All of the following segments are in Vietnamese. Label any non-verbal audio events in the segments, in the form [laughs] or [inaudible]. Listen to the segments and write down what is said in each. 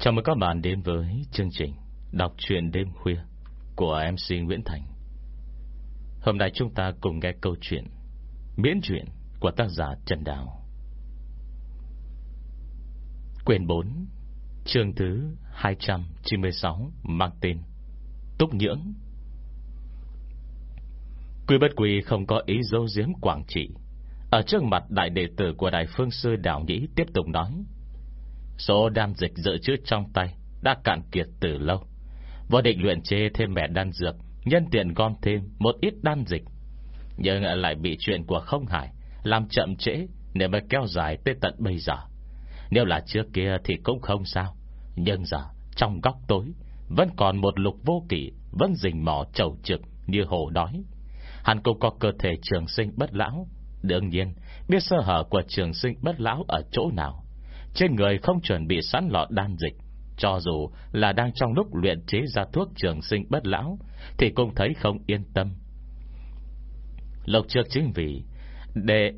Chào mừng các bạn đến với chương trình Đọc truyện đêm khuya Của MC Nguyễn Thành. Hôm nay chúng ta cùng nghe câu chuyện Miễn truyện của tác giả Trần Đào. Quyền 4 Chương thứ 296 Mang tên Túc Nhưỡng. Quy bất quy không có ý dấu giếm quảng trị, Ở trước mặt đại đệ tử của Đại Phương Sư đạo Nhĩ tiếp tục nói. Số đan dịch dự trữ trong tay Đã cạn kiệt từ lâu. Vô định luyện chế thêm mẻ đan dược, Nhân tiện gom thêm một ít đan dịch. Nhưng lại bị chuyện của không hải Làm chậm trễ Nếu mới kéo dài tới tận bây giờ. Nếu là trước kia thì cũng không sao, Nhưng giờ trong góc tối Vẫn còn một lục vô kỷ Vẫn rình mò trầu trực như hồ đói. Hắn cũng có cơ thể trường sinh bất lão. Đương nhiên, Biết sơ hở của trường sinh bất lão ở chỗ nào trên người không chuẩn bị sẵn lọ đan dịch. Cho dù là đang trong lúc luyện chế ra thuốc trường sinh bất lão, Thì cũng thấy không yên tâm. Lộc trước chính vì Để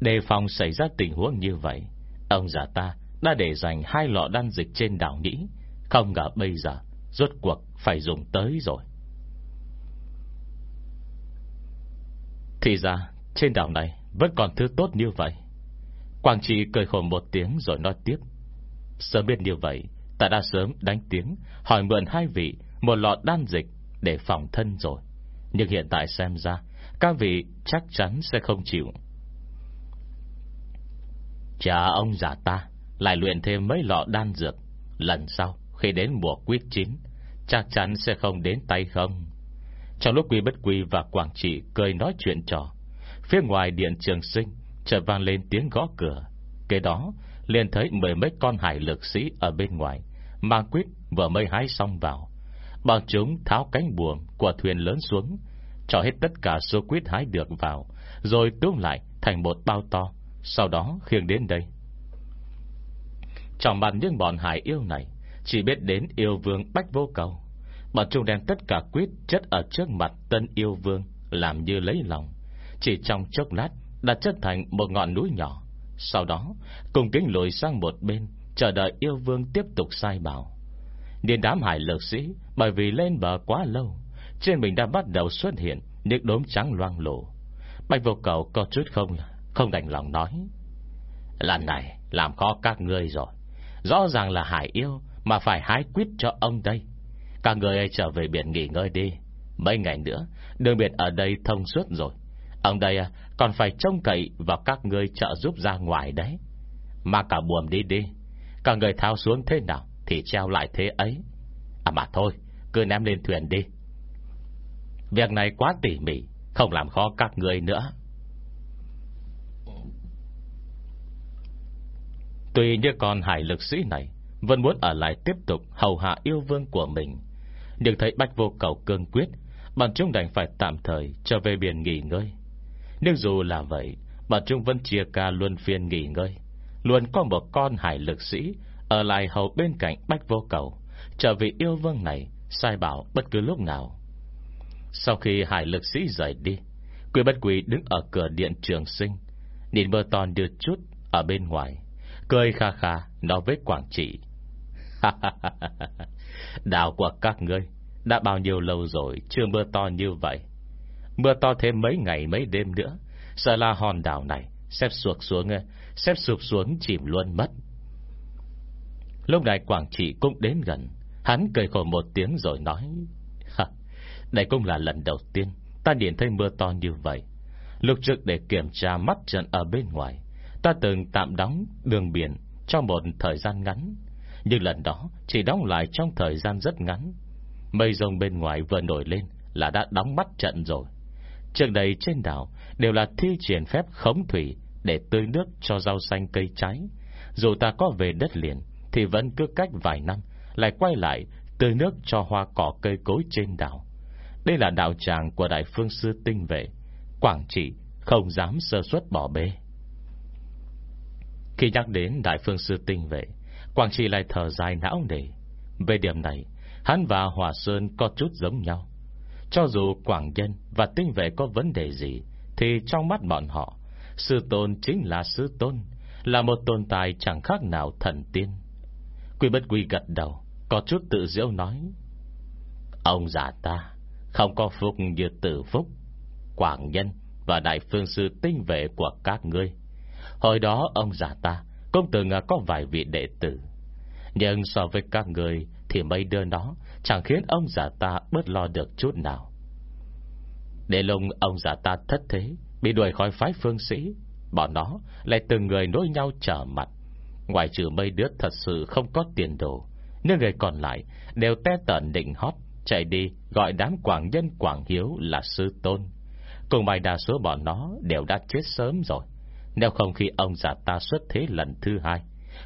đề phòng xảy ra tình huống như vậy, Ông già ta đã để dành hai lọ đan dịch trên đảo Nhĩ Không ngờ bây giờ, Rốt cuộc phải dùng tới rồi. Thì ra, trên đảo này Vẫn còn thứ tốt như vậy. Quảng Trị cười khổ một tiếng rồi nói tiếp. Sớm biết như vậy, Ta đã sớm đánh tiếng, Hỏi mượn hai vị Một lọ đan dịch để phòng thân rồi. Nhưng hiện tại xem ra, Các vị chắc chắn sẽ không chịu. Cha ông già ta, Lại luyện thêm mấy lọ đan dược. Lần sau, khi đến mùa quyết chín, Chắc chắn sẽ không đến tay không? Trong lúc Quy Bất Quy và Quảng Trị Cười nói chuyện trò, Phía ngoài điện trường sinh chợt vang lên tiếng gõ cửa. Kế đó, liền thấy mười mấy con hải lực sĩ ở bên ngoài, mang quyết vừa mây hái xong vào. Bọn chúng tháo cánh buồm của thuyền lớn xuống, cho hết tất cả số quyết hái được vào, rồi tuôn lại thành một bao to, sau đó khiêng đến đây. Trong mặt những bọn hải yêu này, chỉ biết đến yêu vương Bách Vô Cầu. Bọn chúng đem tất cả quyết chất ở trước mặt tân yêu vương, làm như lấy lòng. Chỉ trong chốc lát đã chất thành một ngọn núi nhỏ. Sau đó, cùng kính lùi sang một bên, chờ đợi yêu vương tiếp tục sai bảo. Điền đám hải lược sĩ, bởi vì lên bờ quá lâu, trên mình đã bắt đầu xuất hiện những đốm trắng loang lổ. Bạch vô cầu có chút không, không đành lòng nói. Lần này, làm khó các ngươi rồi. Rõ ràng là hải yêu, mà phải hái quyết cho ông đây. Các người ấy trở về biển nghỉ ngơi đi. Mấy ngày nữa, đường biển ở đây thông suốt rồi. Ông đây à, còn phải trông cậy vào các người trợ giúp ra ngoài đấy. Mà cả buồm đi đi. Cả người thao xuống thế nào thì treo lại thế ấy. À mà thôi, cứ ném lên thuyền đi. Việc này quá tỉ mỉ, không làm khó các người nữa. Tuy như con hải lực sĩ này vẫn muốn ở lại tiếp tục hầu hạ yêu vương của mình, nhưng thấy Bách Vô Cầu cương quyết, bọn chúng đành phải tạm thời trở về biển nghỉ ngơi. Nhưng dù là vậy bà Trung Vân chia ca luân phiên nghỉ ngơi. Luôn có một con hải lực sĩ Ở lại hầu bên cạnh Bách Vô Cầu Trở vị yêu vương này Sai bảo bất cứ lúc nào. Sau khi hải lực sĩ rời đi, Quy bất quỷ đứng ở cửa điện trường sinh, Nhìn mơ toàn đưa chút Ở bên ngoài, Cười kha kha nói với Quảng Trị. Đào của các ngươi Đã bao nhiêu lâu rồi Chưa mưa to như vậy? Mưa to thêm mấy ngày mấy đêm nữa. Sợ là hòn đảo này Xếp sụp xuống Xếp sụp xuống chìm luôn mất. Lúc này Quảng Trị cũng đến gần. Hắn cười khổ một tiếng rồi nói Đây cũng là lần đầu tiên Ta nhìn thấy mưa to như vậy. Lục trực để kiểm tra mắt trận ở bên ngoài, Ta từng tạm đóng đường biển Trong một thời gian ngắn, Nhưng lần đó chỉ đóng lại trong thời gian rất ngắn. Mây rông bên ngoài vừa nổi lên Là đã đóng mắt trận rồi. Trước đây trên đảo Đều là thi triển phép khống thủy Để tưới nước cho rau xanh cây trái. Dù ta có về đất liền, Thì vẫn cứ cách vài năm Lại quay lại tưới nước cho hoa cỏ cây cối trên đảo. Đây là đạo tràng của Đại Phương Sư Tinh Vệ, Quảng trị, không dám sơ suất bỏ bê. Khi nhắc đến Đại Phương Sư Tinh Vệ, Quảng trị lại thở dài não nề. Về điểm này, Hắn và Hòa Sơn có chút giống nhau cho dù Quảng Nhân và tinh vệ có vấn đề gì, Thì trong mắt bọn họ, Sư tôn chính là sư tôn, Là một tồn tại chẳng khác nào thần tiên. Quy bất quy gật đầu, Có chút tự diễu nói, Ông già ta, Không có phúc như tử phúc. Quảng nhân và đại phương sư tinh vệ của các ngươi. Hồi đó ông già ta Cũng từng có vài vị đệ tử. Nhưng so với các người Thì mấy đứa nó Chẳng khiến ông già ta bớt lo được chút nào. Để lùng ông già ta thất thế, Bị đuổi khỏi phái phương sĩ Bọn nó, lại từng người nối nhau trở mặt. Ngoài trừ mấy đứa thật sự không có tiền đồ Nhưng người còn lại Đều te tẩn định hót, Chạy đi gọi đám quảng nhân quảng hiếu là sư tôn. Cùng bài đa số bọn nó Đều đã chết sớm rồi. Nếu không khi ông già ta xuất thế lần thứ hai,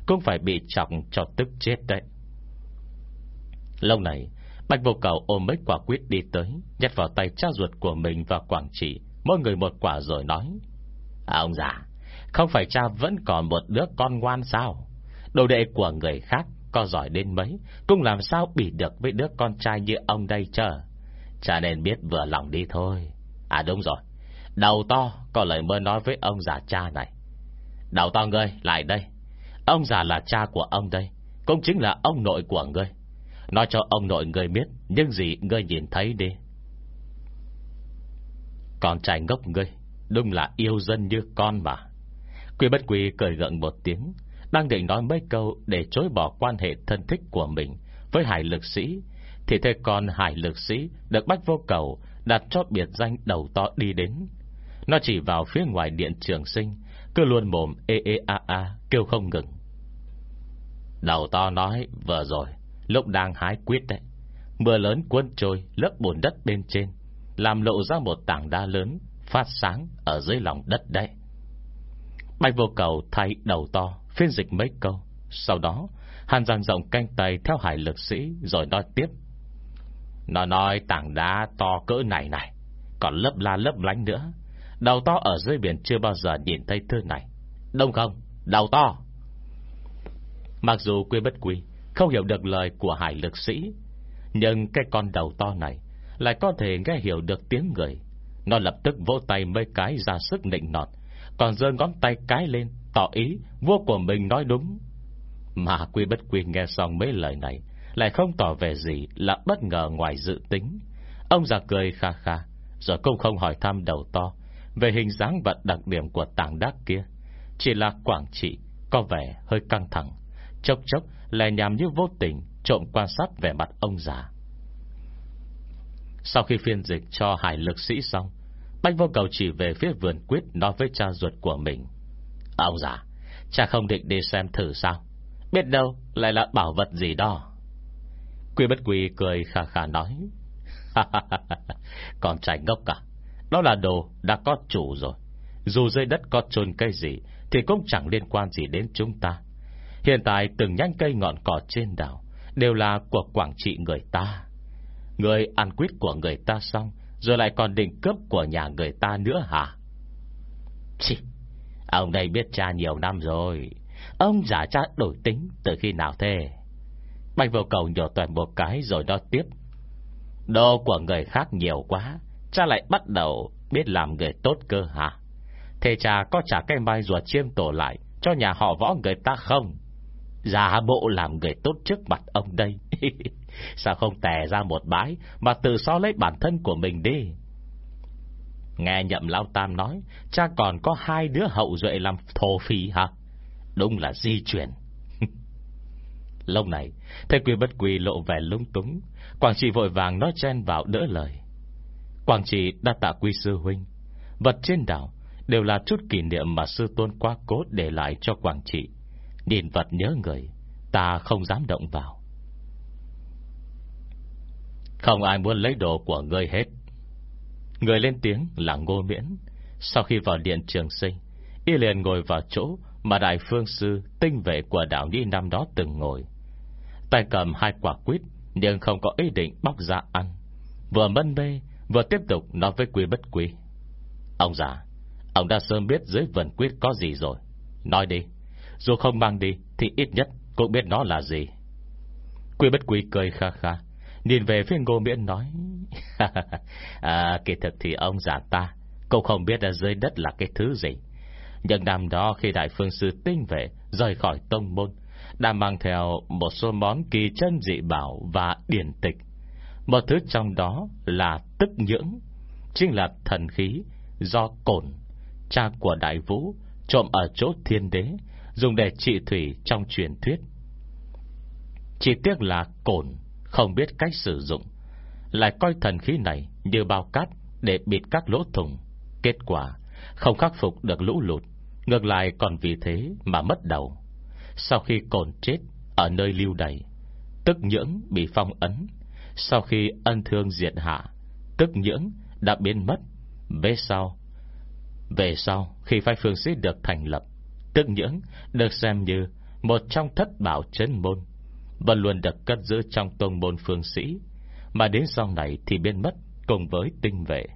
Cũng phải bị trọng cho tức chết đấy. Lâu này Bạch vô cầu ôm mấy quả quyết đi tới Nhét vào tay cha ruột của mình và Quảng Trị. Mỗi người một quả rồi nói à, Ông già Không phải cha vẫn còn một đứa con ngoan sao? Đồ đệ của người khác Có giỏi đến mấy Cũng làm sao bị được với đứa con trai như ông đây chờ Cha nên biết vừa lòng đi thôi. À đúng rồi. Đầu to có lời mới nói với ông già cha này. Đầu to ngươi lại đây. Ông già là cha của ông đây Cũng chính là ông nội của ngươi. Nói cho ông nội ngươi biết Những gì ngươi nhìn thấy đi. Con trai ngốc ngươi, Đúng là yêu dân như con mà. Quy bất quy cười gượng một tiếng, Đang định nói mấy câu Để chối bỏ quan hệ thân thích của mình Với hải lực sĩ, Thì thế con hải lực sĩ Được bách vô cầu Đặt cho biệt danh đầu to đi đến. Nó chỉ vào phía ngoài điện trường sinh, Cứ luôn mồm ê ê a a Kêu không ngừng. Đầu to nói, vừa rồi Lúc đang hái quyết đấy. Mưa lớn cuốn trôi lớp bùn đất bên trên, Làm lộ ra một tảng đá lớn Phát sáng ở dưới lòng đất đấy. Bạch vô cầu thay đầu to, Phiên dịch mấy câu. Sau đó, Hàn giang rộng canh tay theo hải lực sĩ Rồi nói tiếp. Nó nói tảng đá to cỡ này này, Còn lấp la lấp lánh nữa. Đầu to ở dưới biển chưa bao giờ nhìn thấy thứ này. Đông không? Đầu to! Mặc dù quê bất quy không hiểu được lời của hải lực sĩ. Nhưng cái con đầu to này Lại có thể nghe hiểu được tiếng người. Nó lập tức vỗ tay mấy cái ra sức nịnh nọt, Còn giơ ngón tay cái lên, Tỏ ý vua của mình nói đúng. Mà quy bất quy nghe xong mấy lời này, Lại không tỏ vẻ gì Là bất ngờ ngoài dự tính. Ông già cười kha kha, Rồi cũng không hỏi thăm đầu to Về hình dáng và đặc điểm của tảng đác kia. Chỉ là quảng trị, Có vẻ hơi căng thẳng. Chốc chốc lại nhằm như vô tình Trộm quan sát vẻ mặt ông già. Sau khi phiên dịch cho hải lực sĩ xong, Bách vô cầu chỉ về phía vườn quyết Nói với cha ruột của mình. Ông già, Cha không định đi xem thử sao? Biết đâu lại là bảo vật gì đó. Quy bất quy cười khà khà nói Còn trai ngốc cả Đó là đồ đã có chủ rồi. Dù dưới đất có chôn cây gì Thì cũng chẳng liên quan gì đến chúng ta. Hiện tại từng nhánh cây ngọn cỏ trên đảo Đều là của quảng trị người ta. Người ăn quýt của người ta xong, Rồi lại còn định cướp của nhà người ta nữa hả? Chị Ông đây biết cha nhiều năm rồi. Ông giả cha đổi tính Từ khi nào thế? Bạch vô cầu nhổ toàn một cái rồi đó tiếp. Đồ của người khác nhiều quá, Cha lại bắt đầu Biết làm người tốt cơ hả? Thế cha có trả cái mai ruột chiêm tổ lại Cho nhà họ võ người ta không? Giả bộ làm người tốt trước mặt ông đây. [laughs] Sao không tè ra một bãi Mà tự so lấy bản thân của mình đi? Nghe nhậm Lao Tam nói, Cha còn có hai đứa hậu duệ làm thổ phi hả? Đúng là di chuyển. [laughs] Lâu này Thầy quy bất quy lộ vẻ lung túng, Quảng trị vội vàng nói chen vào đỡ lời. Quảng trị đã tạ quy sư huynh. Vật trên đảo Đều là chút kỷ niệm mà sư tôn quá cốt để lại cho Quảng trị Nhìn vật nhớ người, Ta không dám động vào. Không ai muốn lấy đồ của ngươi hết. Người lên tiếng là ngô miễn. Sau khi vào điện trường sinh, Y liền ngồi vào chỗ Mà đại phương sư tinh vệ của đảo Nhi năm đó từng ngồi. Tay cầm hai quả quýt, Nhưng không có ý định bóc ra ăn. Vừa mân mê, Vừa tiếp tục nói với quý bất quý Ông già, Ông đã sớm biết dưới vần quyết có gì rồi. Nói đi dù không mang đi Thì ít nhất cũng biết nó là gì. Quy bất quy cười kha kha Nhìn về phía ngô miễn nói à, Kỳ thực thì ông già ta Cũng không biết là dưới đất là cái thứ gì. Nhưng năm đó khi đại phương sư tinh vệ Rời khỏi tông môn đã mang theo một số món kỳ chân dị bảo và điển tịch. Một thứ trong đó là tức nhưỡng, chính là thần khí do cổn, cha của đại vũ, trộm ở chỗ thiên đế, dùng để trị thủy trong truyền thuyết. Chỉ tiếc là cổn, không biết cách sử dụng, lại coi thần khí này như bao cát để bịt các lỗ thủng. Kết quả, không khắc phục được lũ lụt, ngược lại còn vì thế mà mất đầu. Sau khi cồn chết Ở nơi lưu đày Tức nhưỡng bị phong ấn Sau khi ân thương diệt hạ Tức nhưỡng đã biến mất Về sau Về sau khi phái phương sĩ được thành lập Tức nhưỡng được xem như Một trong thất bảo chấn môn Và luôn được cất giữ trong tôn môn phương sĩ, Mà đến sau này thì biến mất Cùng với tinh vệ.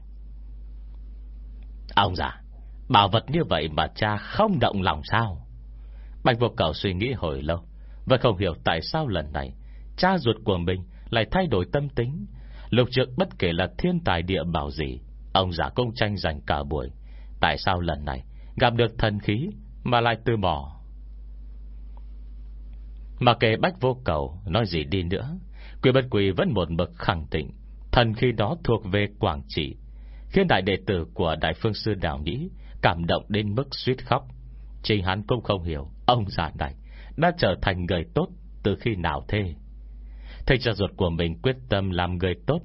Ông già, Bảo vật như vậy mà cha không động lòng sao? Bạch vô cầu suy nghĩ hồi lâu Và không hiểu tại sao lần này Cha ruột của mình lại thay đổi tâm tính, Lục trực bất kể là thiên tài địa bảo gì, Ông giả công tranh giành cả buổi. Tại sao lần này Gặp được thần khí mà lại từ bỏ. Mà kể bách vô cầu Nói gì đi nữa, Quỷ bất quỷ vẫn một mực khẳng định Thần khi đó thuộc về Quảng Trị, Khiến đại đệ tử của Đại Phương Sư Đào Nhĩ Cảm động đến mức suýt khóc. Trình hắn cũng không hiểu Ông già này Đã trở thành người tốt Từ khi nào thế. Thầy cha ruột của mình quyết tâm làm người tốt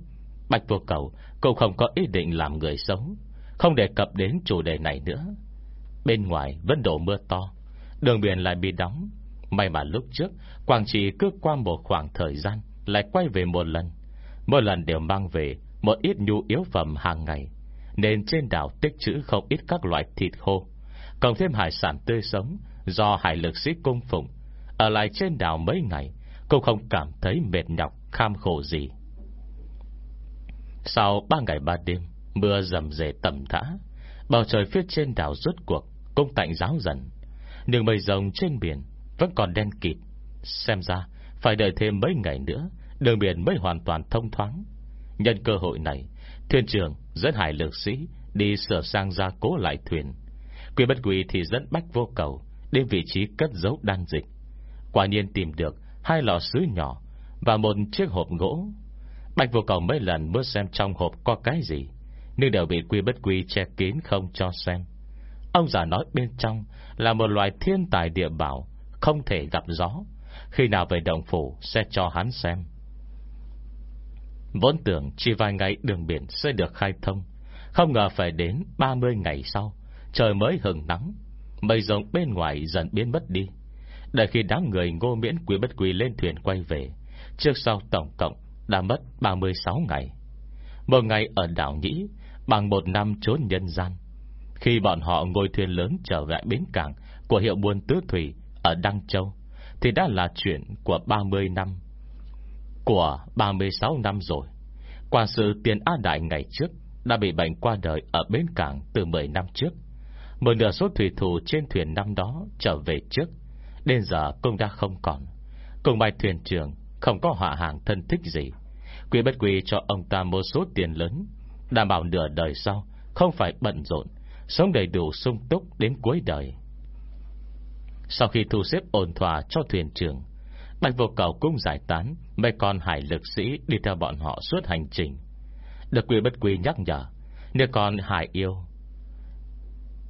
Bạch vô cầu Cũng không có ý định làm người xấu, Không đề cập đến chủ đề này nữa. Bên ngoài vẫn đổ mưa to. Đường biển lại bị đóng. May mà lúc trước, Quảng Trị cứ qua một khoảng thời gian, Lại quay về một lần. Mỗi lần đều mang về Một ít nhu yếu phẩm hàng ngày, Nên trên đảo tích trữ không ít các loại thịt khô, Cộng thêm hải sản tươi sống Do hải lực sĩ cung phụng. Ở lại trên đảo mấy ngày, Cũng không cảm thấy mệt nhọc, Kham khổ gì. Sau ba ngày ba đêm, Mưa rầm rề tầm thã, Bầu trời phía trên đảo rút cuộc cũng tạnh giáo dần. Nhưng mây rồng trên biển Vẫn còn đen kịt. Xem ra phải đợi thêm mấy ngày nữa, Đường biển mới hoàn toàn thông thoáng. Nhân cơ hội này, Thuyền trưởng dẫn hải lực sĩ Đi sửa sang ra cố lại thuyền. Quỷ bất quỷ thì dẫn bách vô cầu Đến vị trí cất giấu đan dịch. Quả nhiên tìm được Hai lọ sứ nhỏ Và một chiếc hộp gỗ. Bạch vô cầu mấy lần bước xem trong hộp có cái gì, Nhưng đều bị quy bất quy che kín không cho xem. Ông già nói bên trong Là một loài thiên tài địa bảo, Không thể gặp gió. Khi nào về đồng phủ sẽ cho hắn xem. Vốn tưởng chỉ vài ngày đường biển sẽ được khai thông, Không ngờ phải đến 30 ngày sau, Trời mới hừng nắng. Mây rồng bên ngoài dần biến mất đi. Đợi khi đám người ngô miễn quý bất quý lên thuyền quay về, Trước sau tổng cộng Đã mất 36 ngày. Một ngày ở đảo Nhĩ, Bằng một năm trốn nhân gian. Khi bọn họ ngồi thuyền lớn trở lại bến cảng Của hiệu buôn tứ thủy Ở Đăng Châu, Thì đã là chuyện của 30 năm, Của 36 năm rồi. Quan sự tiền A Đại ngày trước, Đã bị bệnh qua đời ở bến cảng từ 10 năm trước. Một nửa số thủy thủ trên thuyền năm đó Trở về trước, Đến giờ cũng đã không còn. Cùng bài thuyền trưởng, Không có họa hàng thân thích gì. Quý bất quý cho ông ta một số tiền lớn, Đảm bảo nửa đời sau Không phải bận rộn Sống đầy đủ sung túc đến cuối đời Sau khi thu xếp ổn thỏa cho thuyền trưởng Bạch vô cầu cũng giải tán Mấy con hải lực sĩ đi theo bọn họ suốt hành trình Được quý bất quý nhắc nhở Nếu con hải yêu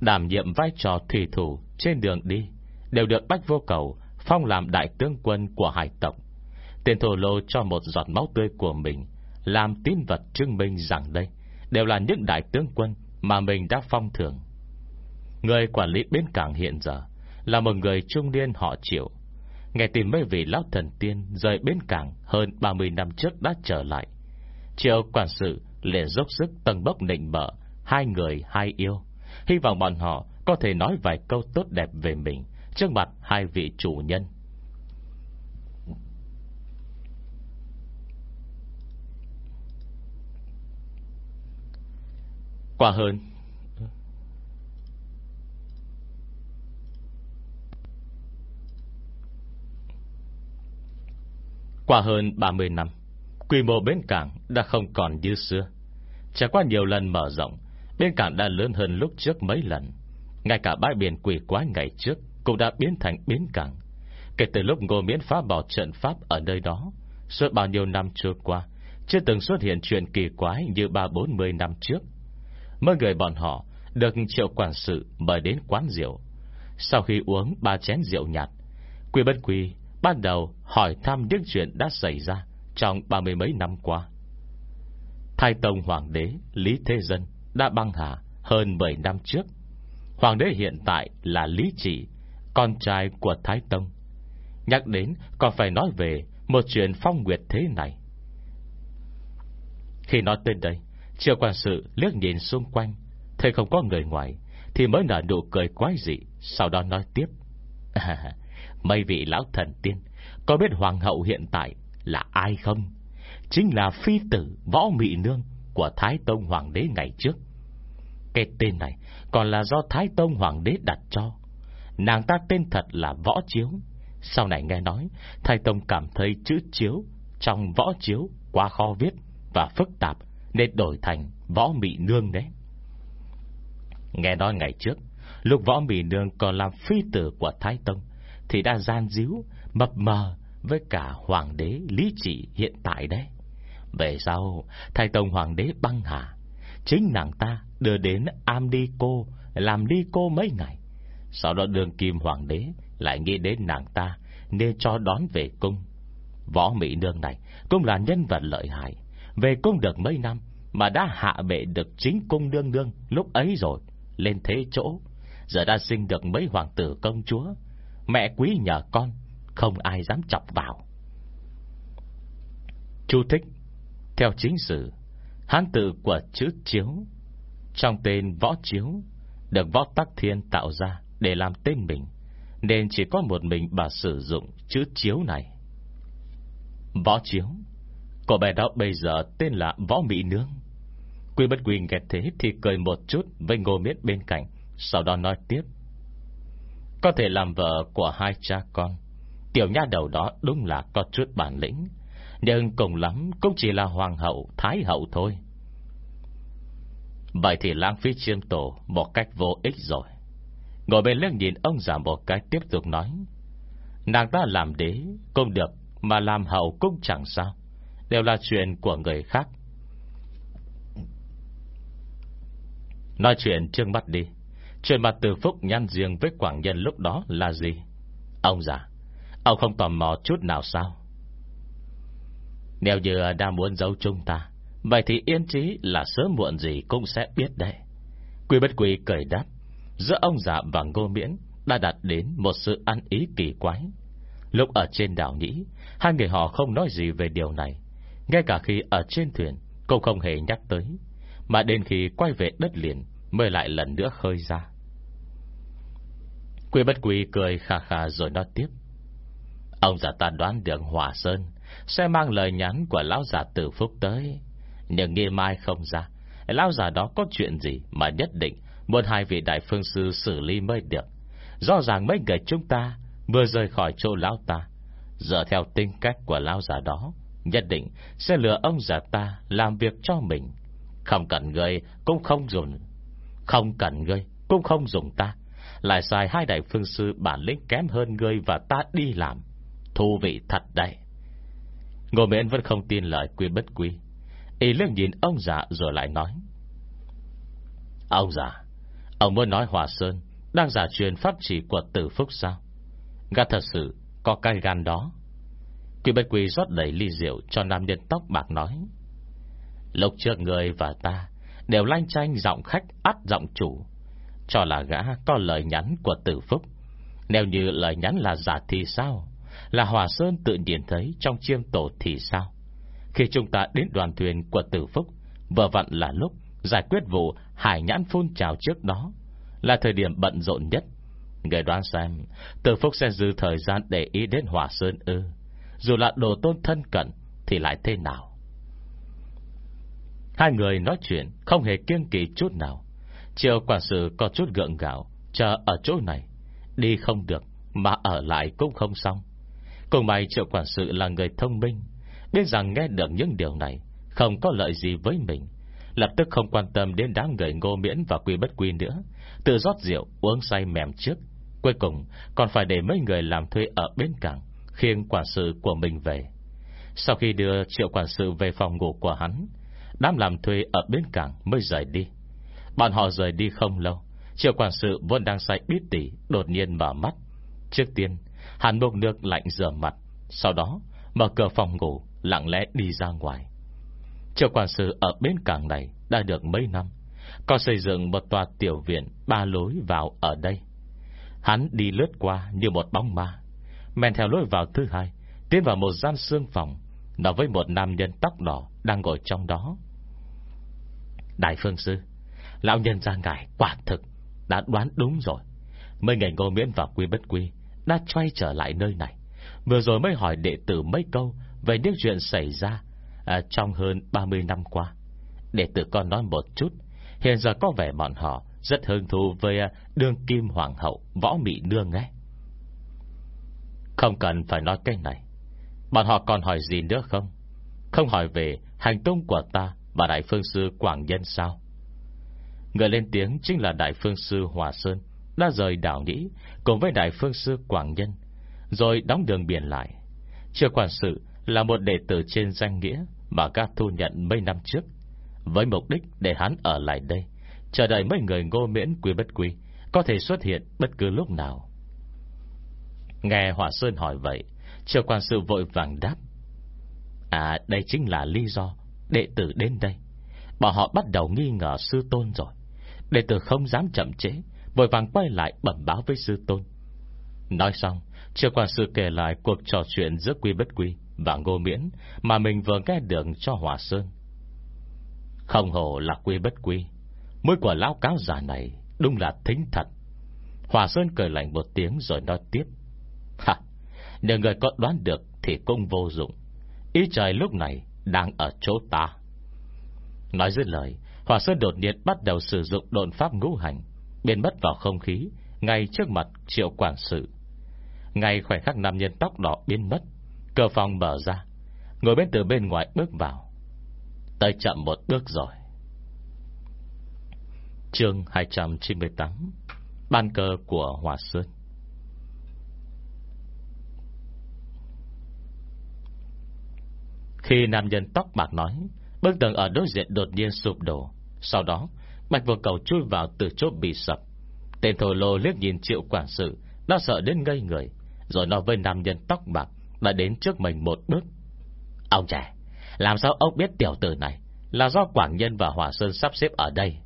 đảm nhiệm vai trò thủy thủ trên đường đi, đều được Bách Vô Cầu phong làm đại tướng quân của hải tộc. Tiền thổ lô cho một giọt máu tươi của mình, làm tín vật chứng minh rằng đây đều là những đại tướng quân mà mình đã phong thưởng. Người quản lý bến cảng hiện giờ là một người trung niên họ triệu. Nghe tin mấy vị lão thần tiên rời bến cảng hơn 30 năm trước đã trở lại. Triệu quản sự liền dốc sức tầng bốc nịnh bợ, hai người hai yêu Hy vọng bọn họ có thể nói vài câu tốt đẹp về mình Trước mặt hai vị chủ nhân Qua hơn. Qua hơn 30 năm, Quy mô bến cảng đã không còn như xưa. Trải qua nhiều lần mở rộng, Bến cảng đã lớn hơn lúc trước mấy lần. Ngay cả bãi biển quỷ quái ngày trước Cũng đã biến thành bến cảng. Kể từ lúc Ngô Miễn phá bỏ trận pháp ở nơi đó, Suốt bao nhiêu năm trôi qua, Chưa từng xuất hiện chuyện kỳ quái Như ba bốn mươi năm trước. Mấy người bọn họ Được triệu quản sự mời đến quán rượu Sau khi uống ba chén rượu nhạt Quy bất quy Ban đầu hỏi thăm những chuyện đã xảy ra Trong ba mươi mấy năm qua Thái Tông Hoàng đế Lý Thế Dân đã băng hà hơn 10 năm trước. Hoàng đế hiện tại là Lý Trị, con trai của Thái Tông. Nhắc đến còn phải nói về một chuyện phong nguyệt thế này. Khi nói tới đây, triệu quan sự liếc nhìn xung quanh, thấy không có người ngoài, thì mới nở nụ cười quái dị, sau đó nói tiếp. À, mấy vị lão thần tiên, có biết hoàng hậu hiện tại là ai không? Chính là phi tử võ mị nương của Thái Tông Hoàng đế ngày trước. Cái tên này còn là do Thái Tông Hoàng đế đặt cho. Nàng ta tên thật là Võ Chiếu. Sau này nghe nói, Thái Tông cảm thấy chữ chiếu trong Võ Chiếu quá khó viết và phức tạp nên đổi thành Võ Mị Nương đấy. Nghe nói ngày trước, lúc Võ Mị Nương còn làm phi tử của Thái Tông, thì đã gian díu, mập mờ với cả Hoàng đế Lý Trị hiện tại đấy. Về sau, Thái Tông Hoàng đế băng hà, chính nàng ta đưa đến am đi cô, làm đi cô mấy ngày. Sau đó đường kim hoàng đế lại nghĩ đến nàng ta nên cho đón về cung. Võ Mỹ Nương này cũng là nhân vật lợi hại. Về cung được mấy năm mà đã hạ bệ được chính cung nương nương lúc ấy rồi, lên thế chỗ. Giờ đã sinh được mấy hoàng tử công chúa. Mẹ quý nhờ con, không ai dám chọc vào. Chú thích Theo chính sử, hán tự của chữ chiếu trong tên Võ Chiếu Được Võ Tắc Thiên tạo ra Để làm tên mình Nên chỉ có một mình bà sử dụng chữ Chiếu này Võ Chiếu Cô bé đó bây giờ tên là Võ Mỹ Nương Quy bất quy nghe thế Thì cười một chút với ngô miết bên cạnh Sau đó nói tiếp. Có thể làm vợ của hai cha con. Tiểu nha đầu đó đúng là có chút bản lĩnh Nhưng cùng lắm Cũng chỉ là hoàng hậu, thái hậu thôi. Vậy thì lãng phí chiêm tổ Một cách vô ích rồi. Ngồi bên lưng nhìn ông già một cái tiếp tục nói Nàng ta làm đế Cũng được Mà làm hậu cũng chẳng sao. Đều là chuyện của người khác Nói chuyện trương mắt đi Chuyện mà từ phúc nhăn riêng với quảng nhân lúc đó là gì Ông già Ông không tò mò chút nào sao Nếu như đang muốn giấu chúng ta Vậy thì yên trí là sớm muộn gì cũng sẽ biết đấy. Quy bất quy cười đáp. Giữa ông già và ngô miễn đã đạt đến một sự ăn ý kỳ quái. Lúc ở trên đảo Nhĩ, hai người họ không nói gì về điều này. Ngay cả khi ở trên thuyền, cũng không hề nhắc tới. Mà đến khi quay về đất liền, mới lại lần nữa khơi ra. Quy bất quy cười khà khà rồi nói tiếp. Ông già ta đoán được Hòa Sơn sẽ mang lời nhắn của lão già tử phúc tới. Nhưng nghi mai không ra Lão già đó có chuyện gì Mà nhất định Muốn hai vị đại phương sư xử lý mới được Rõ ràng mấy người chúng ta Vừa rời khỏi chỗ lão ta Giờ theo tính cách của lão già đó Nhất định sẽ lừa ông già ta Làm việc cho mình. Không cần người cũng không dùng Không cần người cũng không dùng ta. Lại xài hai đại phương sư Bản lĩnh kém hơn người và ta đi làm. Thú vị thật đấy. Ngô Miễn vẫn không tin lời quy bất quy. Y lương nhìn ông già rồi lại nói, Ông già, Ông muốn nói Hòa Sơn Đang giả truyền pháp chỉ của tử phúc sao? Gã thật sự có cái gan đó. Quỷ bạch quỳ rót đầy ly rượu Cho nam nhân tóc bạc nói Lúc trước người và ta Đều lanh tranh giọng khách ắt giọng chủ, Cho là gã có lời nhắn của tử phúc. Nếu như lời nhắn là giả thì sao? Là Hòa Sơn tự nhìn thấy Trong chiêm tổ thì sao? Khi chúng ta đến đoàn thuyền của tử phúc, Vừa vặn là lúc Giải quyết vụ hải nhãn phun trào trước đó, Là thời điểm bận rộn nhất. Người đoán xem, Tử phúc sẽ dư thời gian để ý đến Hòa Sơn ư? Dù là đồ tôn thân cận, Thì lại thế nào? Hai người nói chuyện, Không hề kiêng kỳ chút nào. Triệu quản sự có chút gượng gạo, Chờ ở chỗ này. Đi không được, Mà ở lại cũng không xong. Cùng mày triệu quản sự là người thông minh, Biết rằng nghe được những điều này, Không có lợi gì với mình. Lập tức không quan tâm đến đám người ngô miễn Và quy bất quy nữa. Tự rót rượu, uống say mềm trước. Cuối cùng, còn phải để mấy người làm thuê ở bên cảng Khiêng quản sự của mình về. Sau khi đưa triệu quản sự về phòng ngủ của hắn, Đám làm thuê ở bến cảng mới rời đi. Bọn họ rời đi không lâu, Triệu quản sự vẫn đang say bít tỉ Đột nhiên mở mắt. Trước tiên, hắn bốc nước lạnh rửa mặt, Sau đó mở cửa phòng ngủ, Lặng lẽ đi ra ngoài. Triệu quản sự ở bến cảng này Đã được mấy năm, Có xây dựng một tòa tiểu viện Ba lối vào ở đây. Hắn đi lướt qua như một bóng ma Men theo lối vào thứ hai Tiến vào một gian xương phòng Nói với một nam nhân tóc đỏ Đang ngồi trong đó. Đại phương sư Lão nhân ra ngài quả thực Đã đoán đúng rồi. Mấy ngày ngô miễn và quy bất quy Đã xoay trở lại nơi này. Vừa rồi mới hỏi đệ tử mấy câu Về những chuyện xảy ra à, Trong hơn 30 năm qua. Đệ tử con nói một chút Hiện giờ có vẻ bọn họ Rất hứng thú với à, đương kim hoàng hậu Võ Mị Nương ấy. Không cần phải nói cái này. Bọn họ còn hỏi gì nữa không? Không hỏi về hành tung của ta Và Đại Phương Sư Quảng Nhân sao? Người lên tiếng chính là Đại Phương Sư Hòa Sơn, Đã rời đảo Nhĩ Cùng với Đại Phương Sư Quảng Nhân, Rồi đóng đường biển lại. Chưa quản sự là một đệ tử trên danh nghĩa Mà các thu nhận mấy năm trước, Với mục đích để hắn ở lại đây, Chờ đợi mấy người ngô miễn quý bất quý Có thể xuất hiện bất cứ lúc nào. Nghe Hòa Sơn hỏi vậy Triều quan sự vội vàng đáp. À đây chính là lý do Đệ tử đến đây. Bọn họ bắt đầu nghi ngờ sư tôn rồi. Đệ tử không dám chậm chế Vội vàng quay lại bẩm báo với sư tôn. Nói xong Triều quan sự kể lại cuộc trò chuyện giữa quy bất quy Và ngô miễn Mà mình vừa nghe được cho Hòa Sơn. Không hồ là quy bất quy Môi của lão cáo già này Đúng là thính thật. Hòa Sơn cười lạnh một tiếng rồi nói tiếp. Ha Nếu người có đoán được Thì cũng vô dụng. Ý trời lúc này đang ở chỗ ta. Nói dứt lời Hòa Sơn đột nhiên bắt đầu sử dụng độn pháp ngũ hành, Biến mất vào không khí, Ngay trước mặt triệu quản sự. Ngay khoảnh khắc nam nhân tóc đỏ biến mất Cửa phòng mở ra, Ngồi bên từ bên ngoài bước vào. Tới chậm một bước rồi. Chương 298 Ban cờ của Hòa Sơn. Khi nam nhân tóc bạc nói Bức tường ở đối diện đột nhiên sụp đổ. Sau đó Bạch vô cầu chui vào từ chỗ bị sập. Tên thổ lô liếc nhìn triệu quản sự Nó sợ đến ngây người. Rồi nói với nam nhân tóc bạc Đã đến trước mình một bước. Ông trẻ Làm sao ông biết tiểu tử này Là do Quảng Nhân và Hòa Sơn sắp xếp ở đây?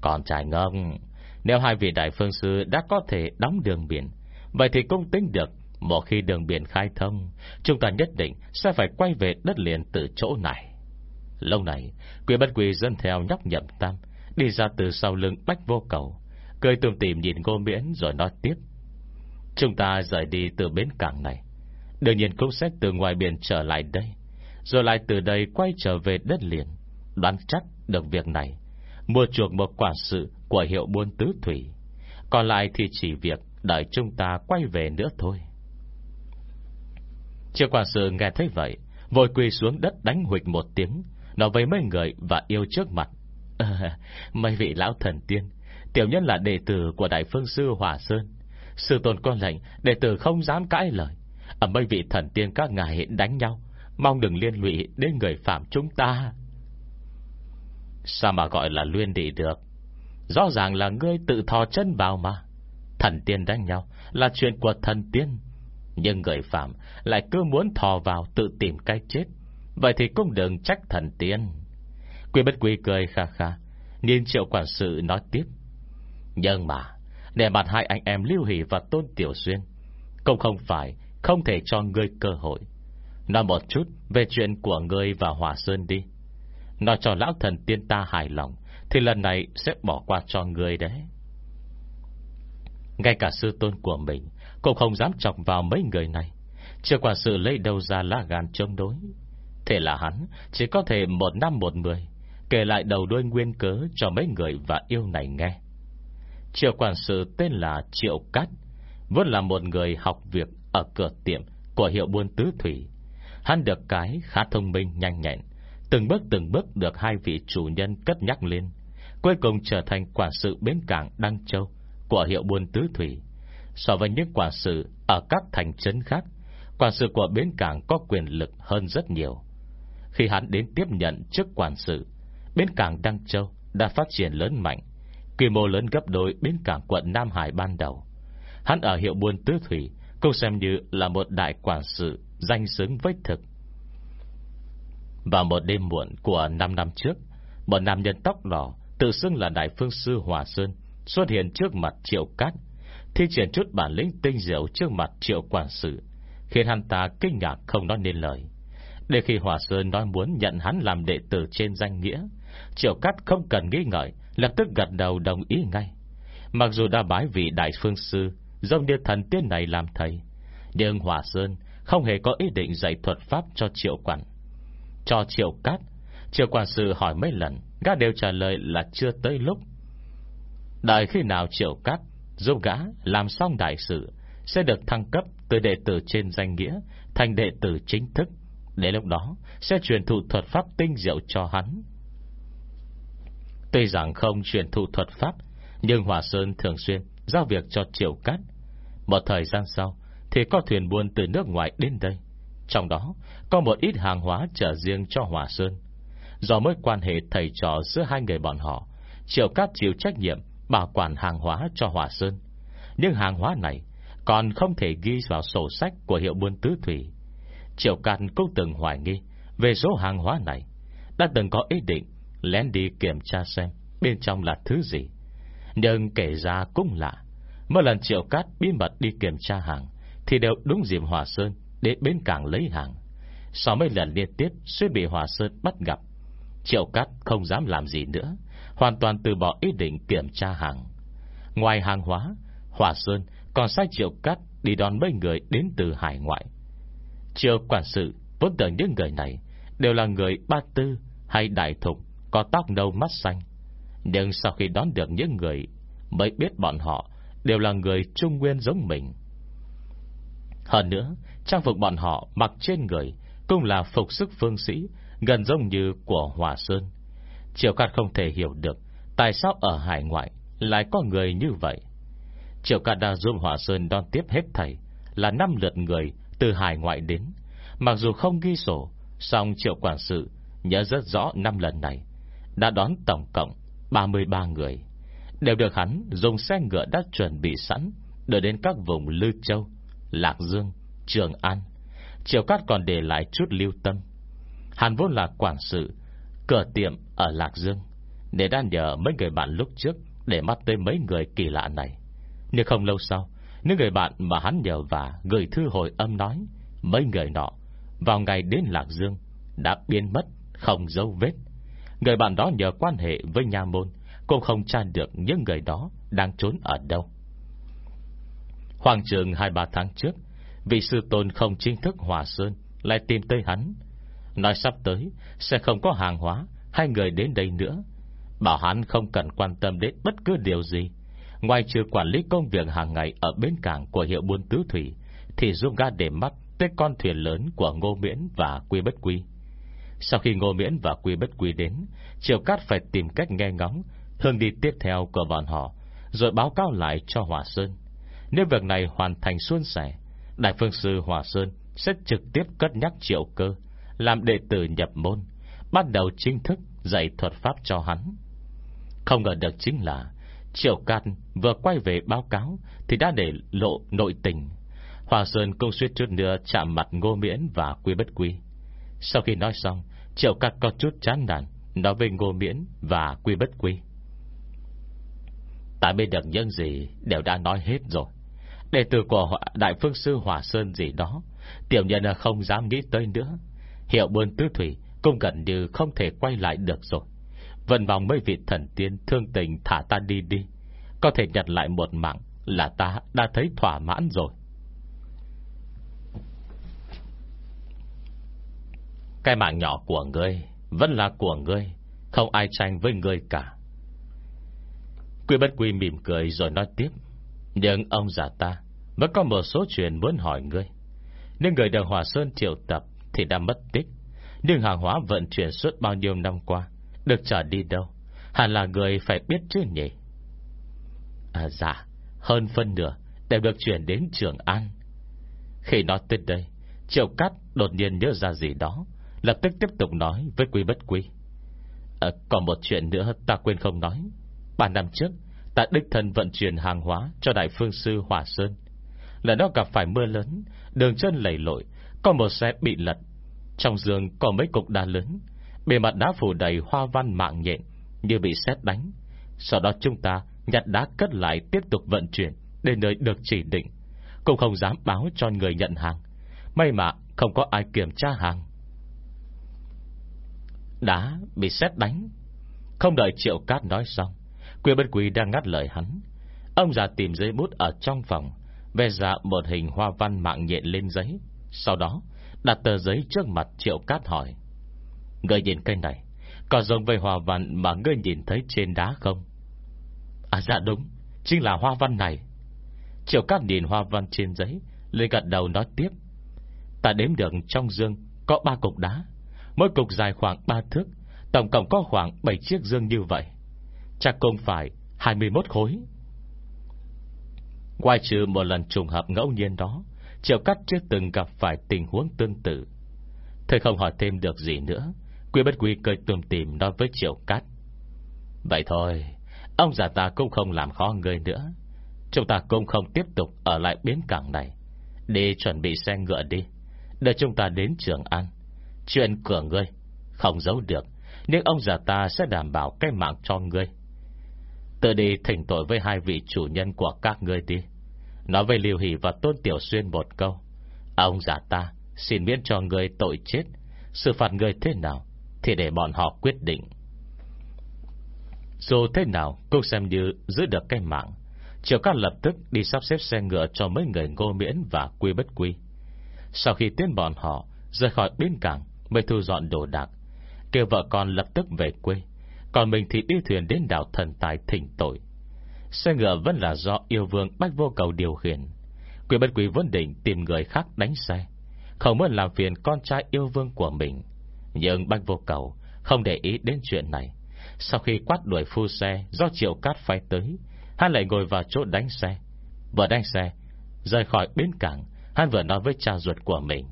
Còn trai ngâm, Nếu hai vị đại phương sư đã có thể đóng đường biển Vậy thì cũng tính được một khi đường biển khai thông, Chúng ta nhất định sẽ phải quay về đất liền từ chỗ này. Lâu này, Quỷ bất quỷ dân theo nhóc nhậm tam, Đi ra từ sau lưng bách vô cầu, Cười tùm tìm nhìn ngô miễn rồi nói tiếp. Chúng ta rời đi từ bến cảng này. Đương nhiên cũng sẽ từ ngoài biển trở lại đây, Rồi lại từ đây quay trở về đất liền. Đoán chắc được việc này, Mua chuộc một quả sự Của hiệu buôn tứ thủy. Còn lại thì chỉ việc Đợi chúng ta quay về nữa thôi chưa quản sự nghe thấy vậy Vội quỳ xuống đất đánh huịch một tiếng Nói với mấy người và yêu trước mặt. À, Mấy vị lão thần tiên Tiểu nhân là đệ tử của Đại Phương Sư Hòa Sơn. Sư tôn con lệnh Đệ tử không dám cãi lời. Ở mấy vị thần tiên các ngài đánh nhau Mong đừng liên lụy đến người phạm chúng ta. Sao mà gọi là luyên đị được? Rõ ràng là ngươi tự thò chân vào mà. Thần tiên đánh nhau Là chuyện của thần tiên nhưng người phạm lại cứ muốn thò vào Tự tìm cái chết. Vậy thì cũng đừng trách thần tiên. Quy bất quy cười kha kha, Nhìn triệu quản sự nói tiếp. Nhưng mà, Để mặt hai anh em Lưu Hỷ và Tôn Tiểu Xuyên, Cũng không phải Không thể cho ngươi cơ hội. Nói một chút về chuyện của ngươi và Hòa Sơn đi. Nói cho lão thần tiên ta hài lòng, Thì lần này sẽ bỏ qua cho ngươi đấy. Ngay cả sư tôn của mình cũng không dám chọc vào mấy người này. Chưa qua sự lấy đâu ra lá gan chống đối. Thế là hắn chỉ có thể một năm một mười Kể lại đầu đuôi nguyên cớ Cho mấy người và yêu này nghe. Triệu quản sự tên là Triệu Cát, Vốn là một người học việc Ở cửa tiệm của hiệu buôn tứ thủy. Hắn được cái khá thông minh, nhanh nhẹn, Từng bước từng bước được hai vị chủ nhân cất nhắc lên, Cuối cùng trở thành quản sự bến cảng Đăng Châu Của hiệu buôn tứ thủy. So với những quản sự Ở các thành trấn khác. Quản sự của bến cảng có quyền lực hơn rất nhiều. Khi hắn đến tiếp nhận chức quản sự, Bến cảng Đăng Châu Đã phát triển lớn mạnh, Quy mô lớn gấp đôi bến cảng quận Nam Hải ban đầu. Hắn ở hiệu buôn tứ thủy Cũng xem như là một đại quản sự Danh xứng với thực. Vào một đêm muộn của 5 năm trước, Một nam nhân tóc đỏ, Tự xưng là đại phương sư Hòa Sơn, Xuất hiện trước mặt triệu cát. Thi triển chút bản lĩnh tinh diệu Trước mặt triệu quản sự, Khiến hắn ta kinh ngạc không nói nên lời. Để khi Hòa Sơn nói muốn nhận hắn làm đệ tử trên danh nghĩa, Triệu cát không cần nghĩ ngợi, Lập tức gật đầu đồng ý ngay. Mặc dù đã bái vị đại phương sư Dông như thần tiên này làm thầy, Nhưng Hòa Sơn Không hề có ý định dạy thuật pháp cho triệu quản. Cho triệu cát, Triệu quản sự hỏi mấy lần, Gã đều trả lời là chưa tới lúc. Đợi khi nào triệu cát Giúp gã làm xong đại sự, Sẽ được thăng cấp từ đệ tử trên danh nghĩa Thành đệ tử chính thức. Để lúc đó, sẽ truyền thụ thuật pháp tinh diệu cho hắn. Tuy rằng không truyền thụ thuật pháp, Nhưng Hòa Sơn thường xuyên Giao việc cho triệu cát. Một thời gian sau, Thì có thuyền buôn từ nước ngoài đến đây. Trong đó, có một ít hàng hóa trở riêng cho Hòa Sơn. Do mối quan hệ thầy trò giữa hai người bọn họ Triệu cát chịu trách nhiệm Bảo quản hàng hóa cho Hòa Sơn. Nhưng hàng hóa này Còn không thể ghi vào sổ sách Của hiệu buôn tứ thủy. Triệu cát cũng từng hoài nghi Về số hàng hóa này. Đã từng có ý định Lén đi kiểm tra xem Bên trong là thứ gì. Nhưng kể ra cũng lạ, Mỗi lần Triệu Cát bí mật đi kiểm tra hàng Thì đều đúng dịp Hòa Sơn Để bên cảng lấy hàng. Sau mấy lần liên tiếp suýt bị Hòa Sơn bắt gặp Triệu Cát không dám làm gì nữa. Hoàn toàn từ bỏ ý định kiểm tra hàng. Ngoài hàng hóa Hòa Sơn còn sai Triệu Cát Đi đón mấy người đến từ hải ngoại. Triệu quản sự Vốn tưởng những người này Đều là người ba tư hay đại thục Có tóc nâu mắt xanh. Nhưng sau khi đón được những người, Mới biết bọn họ Đều là người trung nguyên giống mình. Hơn nữa, Trang phục bọn họ mặc trên người Cũng là phục sức phương sĩ, Gần giống như của Hòa Sơn. Triệu Cát không thể hiểu được Tại sao ở hải ngoại Lại có người như vậy. Triệu Cát đã giúp hỏa Sơn đón tiếp hết thầy Là năm lượt người từ hải ngoại đến. Mặc dù không ghi sổ song Triệu Quản sự Nhớ rất rõ năm lần này Đã đón tổng cộng 33 người. Đều được hắn dùng xe ngựa đã chuẩn bị sẵn Đưa đến các vùng Lư Châu Lạc Dương, Trường An. Triệu Cát còn để lại chút lưu tâm. Hắn vốn là quản sự Cửa tiệm ở Lạc Dương Để đang nhờ mấy người bạn lúc trước Để mắt tới mấy người kỳ lạ này. Nhưng không lâu sau, Những người bạn mà hắn nhờ và Gửi thư hồi âm nói, Mấy người nọ Vào ngày đến Lạc Dương Đã biến mất, không dấu vết. Người bạn đó nhờ quan hệ với nhà môn, Cũng không tra được những người đó Đang trốn ở đâu. Hoàng trường 2-3 tháng trước, Vị sư tôn không chính thức Hòa Sơn, Lại tìm tới hắn. Nói sắp tới, Sẽ không có hàng hóa Hai người đến đây nữa. Bảo hắn không cần quan tâm đến bất cứ điều gì. Ngoài trừ quản lý công việc hàng ngày Ở bến cảng của hiệu buôn tứ thủy, Thì dung ga để mắt Tới con thuyền lớn của Ngô Miễn và Quy Bất Quy. Sau khi Ngô Miễn và Quy Bất Quy đến, Triều Cát phải tìm cách nghe ngóng Hương đi tiếp theo của bọn họ, Rồi báo cáo lại cho Hòa Sơn. Nếu việc này hoàn thành suôn sẻ, Đại phương sư Hòa Sơn Sẽ trực tiếp cất nhắc triệu cơ, làm đệ tử nhập môn. Bắt đầu chính thức dạy thuật pháp cho hắn. Không ngờ được chính là, Triệu Can vừa quay về báo cáo Thì đã để lộ nội tình. Hòa Sơn công suýt chút nữa Chạm mặt ngô miễn và quy bất quy. Sau khi nói xong, Triệu Can có chút chán nản Nói về ngô miễn và quy bất quy. Tại bên được nhân gì Đều đã nói hết rồi. Đệ tử của Đại Phương Sư Hòa Sơn gì đó, Tiểu nhân không dám nghĩ tới nữa. Hiệu buôn tứ thủy cũng gần như không thể quay lại được rồi. Vân mong mấy vị thần tiên Thương tình thả ta đi đi. Có thể nhặt lại một mạng Là ta đã thấy thỏa mãn rồi. Cái mạng nhỏ của ngươi Vẫn là của ngươi, Không ai tranh với ngươi cả. Quy bất quy mỉm cười rồi nói tiếp, Nhưng ông già ta Vẫn có một số chuyện muốn hỏi ngươi. Nếu người được Hòa Sơn triệu tập thì đã mất tích nhưng hàng hóa vận chuyển suốt bao nhiêu năm qua Được trở đi đâu? Hẳn là người phải biết chứ nhỉ? À dạ Hơn phân nửa Đều được chuyển đến Trường An. Khi nói tới đây Triệu Cát đột nhiên nhớ ra gì đó Lập tức tiếp tục nói với quý Bất quý. à, Còn một chuyện nữa ta quên không nói. Ba năm trước Ta đích thân vận chuyển hàng hóa Cho Đại Phương Sư Hòa Sơn. Lần đó gặp phải mưa lớn Đường chân lầy lội Có một xe bị lật trong giường có mấy cục đá lớn. Bề mặt đá phủ đầy hoa văn mạng nhện, Như bị sét đánh. Sau đó chúng ta nhặt đá cất lại Tiếp tục vận chuyển Đến nơi được chỉ định. Cũng không dám báo cho người nhận hàng. May mà không có ai kiểm tra hàng. Đá bị sét đánh. Không đợi triệu cát nói xong, Quyền bất quý đang ngắt lời hắn. Ông già tìm giấy bút ở trong phòng, Vẽ ra một hình hoa văn mạng nhện lên giấy. Sau đó Đặt tờ giấy trước mặt triệu cát hỏi. Ngươi nhìn cây này, Có giống với hoa văn mà ngươi nhìn thấy trên đá không? À dạ đúng, Chính là hoa văn này. Triệu cát nhìn hoa văn trên giấy Lên gật đầu nói tiếp. Ta đếm được trong dương Có ba cục đá, Mỗi cục dài khoảng ba thước, Tổng cộng có khoảng 7 chiếc dương như vậy. Chắc cũng phải 21 khối. Ngoài trừ một lần trùng hợp ngẫu nhiên đó Triệu Cắt chưa từng gặp phải tình huống tương tự. Thầy không hỏi thêm được gì nữa. Quy bất quy cười tùm tìm nói với Triệu Cắt Vậy thôi, Ông già ta cũng không làm khó người nữa. Chúng ta cũng không tiếp tục Ở lại bến cảng này. Đi chuẩn bị xe ngựa đi. Để chúng ta đến Trường An. Chuyện của ngươi Không giấu được, Nhưng ông già ta sẽ đảm bảo cái mạng cho ngươi. Tự đi thỉnh tội với hai vị chủ nhân của các ngươi đi. Nói với Liêu Hỷ và Tôn Tiểu Xuyên một câu. Ông già ta, Xin miễn cho người tội chết. Sự phạt người thế nào Thì để bọn họ quyết định. Dù thế nào, Cũng xem như giữ được cái mạng. Triệu Cát lập tức đi sắp xếp xe ngựa Cho mấy người ngô miễn và quy bất quy. Sau khi tiến bọn họ, Rời khỏi bến cảng, Mới thu dọn đồ đạc. Kêu vợ con lập tức về quê. Còn mình thì đi thuyền đến đảo thần tài thỉnh tội. Xe ngựa vẫn là do yêu vương Bách Vô Cầu điều khiển. Quỷ bất quỷ vốn định tìm người khác đánh xe. Không muốn làm phiền con trai yêu vương của mình. Nhưng Bách Vô Cầu Không để ý đến chuyện này. Sau khi quát đuổi phu xe Do triệu cát phái tới Hắn lại ngồi vào chỗ đánh xe. Vừa đánh xe Rời khỏi bến cảng Hắn vừa nói với cha ruột của mình.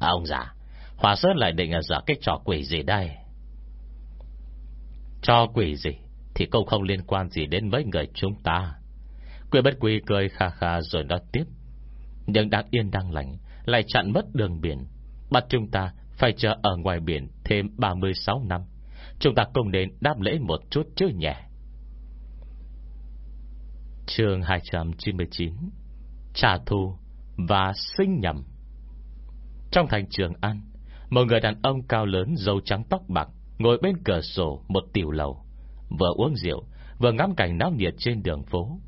À, Ông già Hòa Sơn lại định là dở cái trò quỷ gì đây? Trò quỷ gì thì cũng không liên quan gì đến mấy người chúng ta. Quỷ bất quỷ cười kha kha rồi nói tiếp. Nhưng đang yên đang lành, Lại chặn mất đường biển. Bắt chúng ta phải chờ ở ngoài biển Thêm 36 năm. Chúng ta cùng đến đáp lễ một chút chứ nhẹ Chương 299 Trả thù Và sinh nhầm. Trong thành trường An, một người đàn ông cao lớn, Dâu trắng tóc bạc, Ngồi bên cửa sổ một tiểu lầu. Vừa uống rượu, Vừa ngắm cảnh náo nhiệt trên đường phố.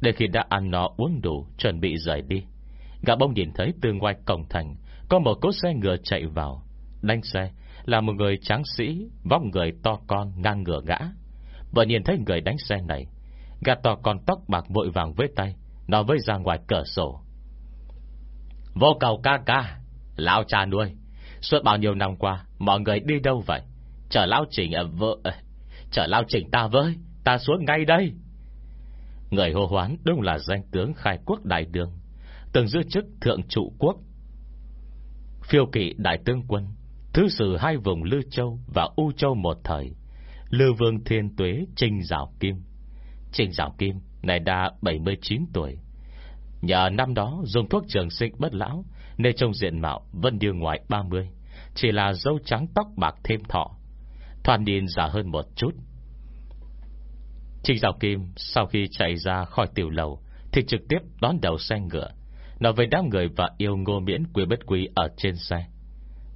Để khi đã ăn nó uống đủ, Chuẩn bị rời đi, Gã bông nhìn thấy từ ngoài cổng thành Có một cỗ xe ngựa chạy vào. Đánh xe là một người tráng sĩ, Vóc người to con, ngang ngửa gã. Vừa nhìn thấy người đánh xe này, Gã to con tóc bạc vội vàng với tay Nó với ra ngoài cửa sổ. Vô cầu ca ca, Lão cha nuôi, Suốt bao nhiêu năm qua, Mọi người đi đâu vậy? Chờ lão chỉnh ở vợ ờ, chở lao chỉnh ta với, Ta xuống ngay đây. Người hô hoán đúng là danh tướng khai quốc đại đường, Từng giữ chức thượng trụ quốc. Phiêu kỵ đại tướng quân, Thứ sử hai vùng Lư Châu Và U Châu một thời, Lư Vương Thiên Tuế Trinh Giảo Kim. Trinh Giảo Kim, Này đã 79 tuổi. Nhờ năm đó dùng thuốc trường sinh bất lão, Nên trong diện mạo Vẫn như ngoài 30 Chỉ là dâu trắng tóc bạc thêm thọ. Toàn nhìn già hơn một chút. Trịnh Giảo Kim Sau khi chạy ra khỏi tiểu lầu Thì trực tiếp đón đầu xe ngựa Nói với đám người và yêu ngô miễn quý bất quý Ở trên xe.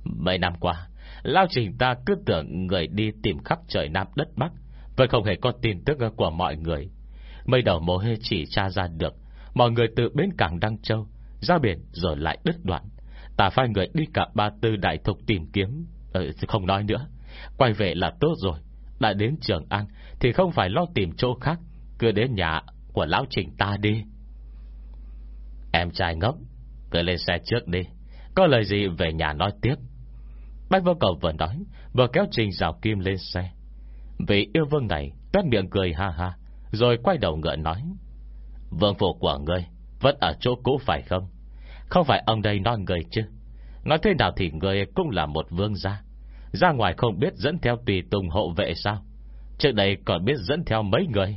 Mấy năm qua Lao trình ta cứ tưởng người đi tìm khắp trời Nam đất Bắc Vẫn không hề có tin tức của mọi người. Mấy đầu mồ hê chỉ tra ra được Mọi người từ bến cảng Đăng Châu Ra biển rồi lại đứt đoạn. Ta phải người đi cả ba tư đại thục tìm kiếm ừ, Không nói nữa. Quay về là tốt rồi. Đã đến Trường An Thì không phải lo tìm chỗ khác. Cứ đến nhà của lão trình ta đi. Em trai ngốc, Cứ lên xe trước đi. Có lời gì về nhà nói tiếp. Bách vô cầu vừa nói, Vừa kéo trình rào kim lên xe. Vị yêu vương này Tuét miệng cười ha ha, Rồi quay đầu ngựa nói. Vương phủ của ngươi Vẫn ở chỗ cũ phải không? Không phải ông đây non người chứ. Nói thế nào thì ngươi cũng là một vương gia. Ra ngoài không biết dẫn theo tùy tùng hộ vệ sao? Trước đây còn biết dẫn theo mấy người?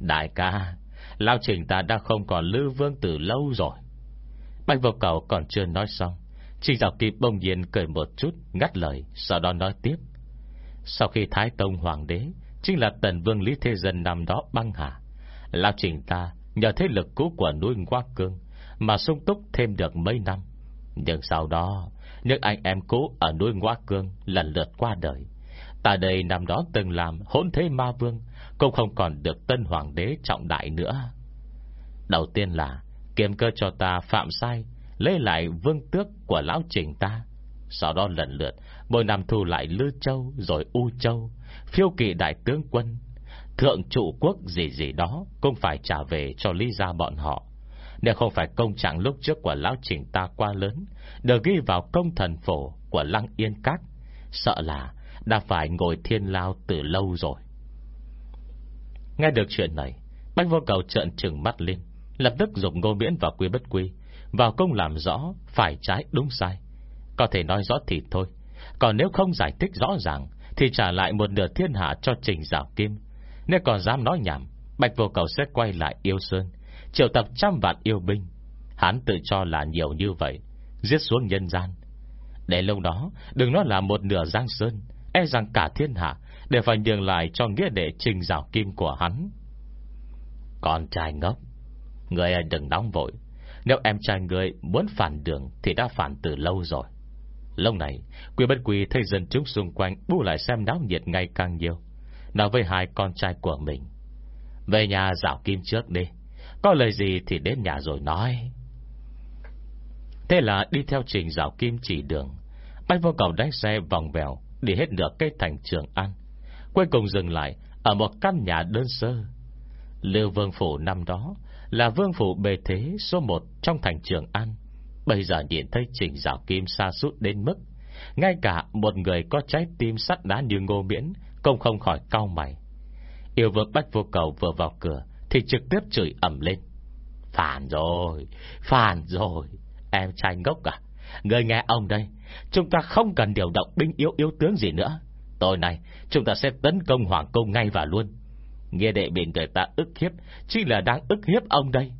Đại ca, Lao trình ta đã không còn lưu vương từ lâu rồi. Bạch vô cầu còn chưa nói xong Trình dạo kịp bông nhiên cười một chút, Ngắt lời, Sau đó nói tiếp. Sau khi Thái Tông Hoàng đế, Chính là tần vương Lý Thế Dân năm đó băng hà, Lao trình ta Nhờ thế lực cũ của núi Hoa Cương Mà sung túc thêm được mấy năm. Nhưng sau đó những anh em cũ ở núi ngoa Cương Lần lượt qua đời, Ta đây năm đó từng làm hỗn thế ma vương, Cũng không còn được tân hoàng đế trọng đại nữa. Đầu tiên là Kiềm cơ cho ta phạm sai, Lấy lại vương tước của lão trình ta. Sau đó lần lượt, Mỗi năm thu lại Lư Châu Rồi U Châu, Phiêu kỳ đại tướng quân. Thượng trụ quốc gì gì đó Cũng phải trả về cho lý gia bọn họ. Nếu không phải công trạng lúc trước Của lão trình ta quá lớn, Được ghi vào công thần phổ Của Lăng Yên Các, Sợ là đã phải ngồi thiên lao từ lâu rồi. Nghe được chuyện này, Bách vô cầu trợn trừng mắt lên, Lập tức dùng ngô miễn và quy bất quy Vào công làm rõ Phải trái đúng sai. Có thể nói rõ thì thôi, Còn nếu không giải thích rõ ràng, Thì trả lại một nửa thiên hạ cho trình rào kim. Nếu còn dám nói nhảm Bạch vô cầu sẽ quay lại yêu sơn Triệu tập trăm vạn yêu binh. Hắn tự cho là nhiều như vậy, Giết xuống nhân gian. Để lâu đó, đừng nói là một nửa giang sơn E rằng cả thiên hạ Đều phải nhường lại cho nghĩa đệ trình rào kim của hắn. Con trai ngốc, Người đừng nóng vội. Nếu em trai người muốn phản đường Thì đã phản từ lâu rồi. Lâu này Quy bất quy thấy dân chúng xung quanh Bu lại xem náo nhiệt ngày càng nhiều. Nói với hai con trai của mình, Về nhà dạo kim trước đi. Có lời gì thì đến nhà rồi nói. Thế là đi theo trình dạo kim chỉ đường. Bách vô cầu đánh xe vòng vèo, Đi hết nửa cây thành Trường An. Cuối cùng dừng lại Ở một căn nhà đơn sơ. Lưu Vương Phủ năm đó Là Vương Phủ bề thế số 1 Trong thành Trường An. Bây giờ nhìn thấy Trình rào Kim xa sút đến mức, Ngay cả một người có trái tim sắt đá như ngô miễn Cũng không khỏi cau mày. Yêu vương bách vô cầu vừa vào cửa thì trực tiếp chửi ẩm lên. Phản rồi Phản rồi. Em trai ngốc à? Người nghe ông đây, Chúng ta không cần điều động binh yếu yếu tướng gì nữa. Tối nay, chúng ta sẽ tấn công Hoàng Cung ngay và luôn. Nghe đệ bị người ta ức hiếp, Chỉ là đang ức hiếp ông đây.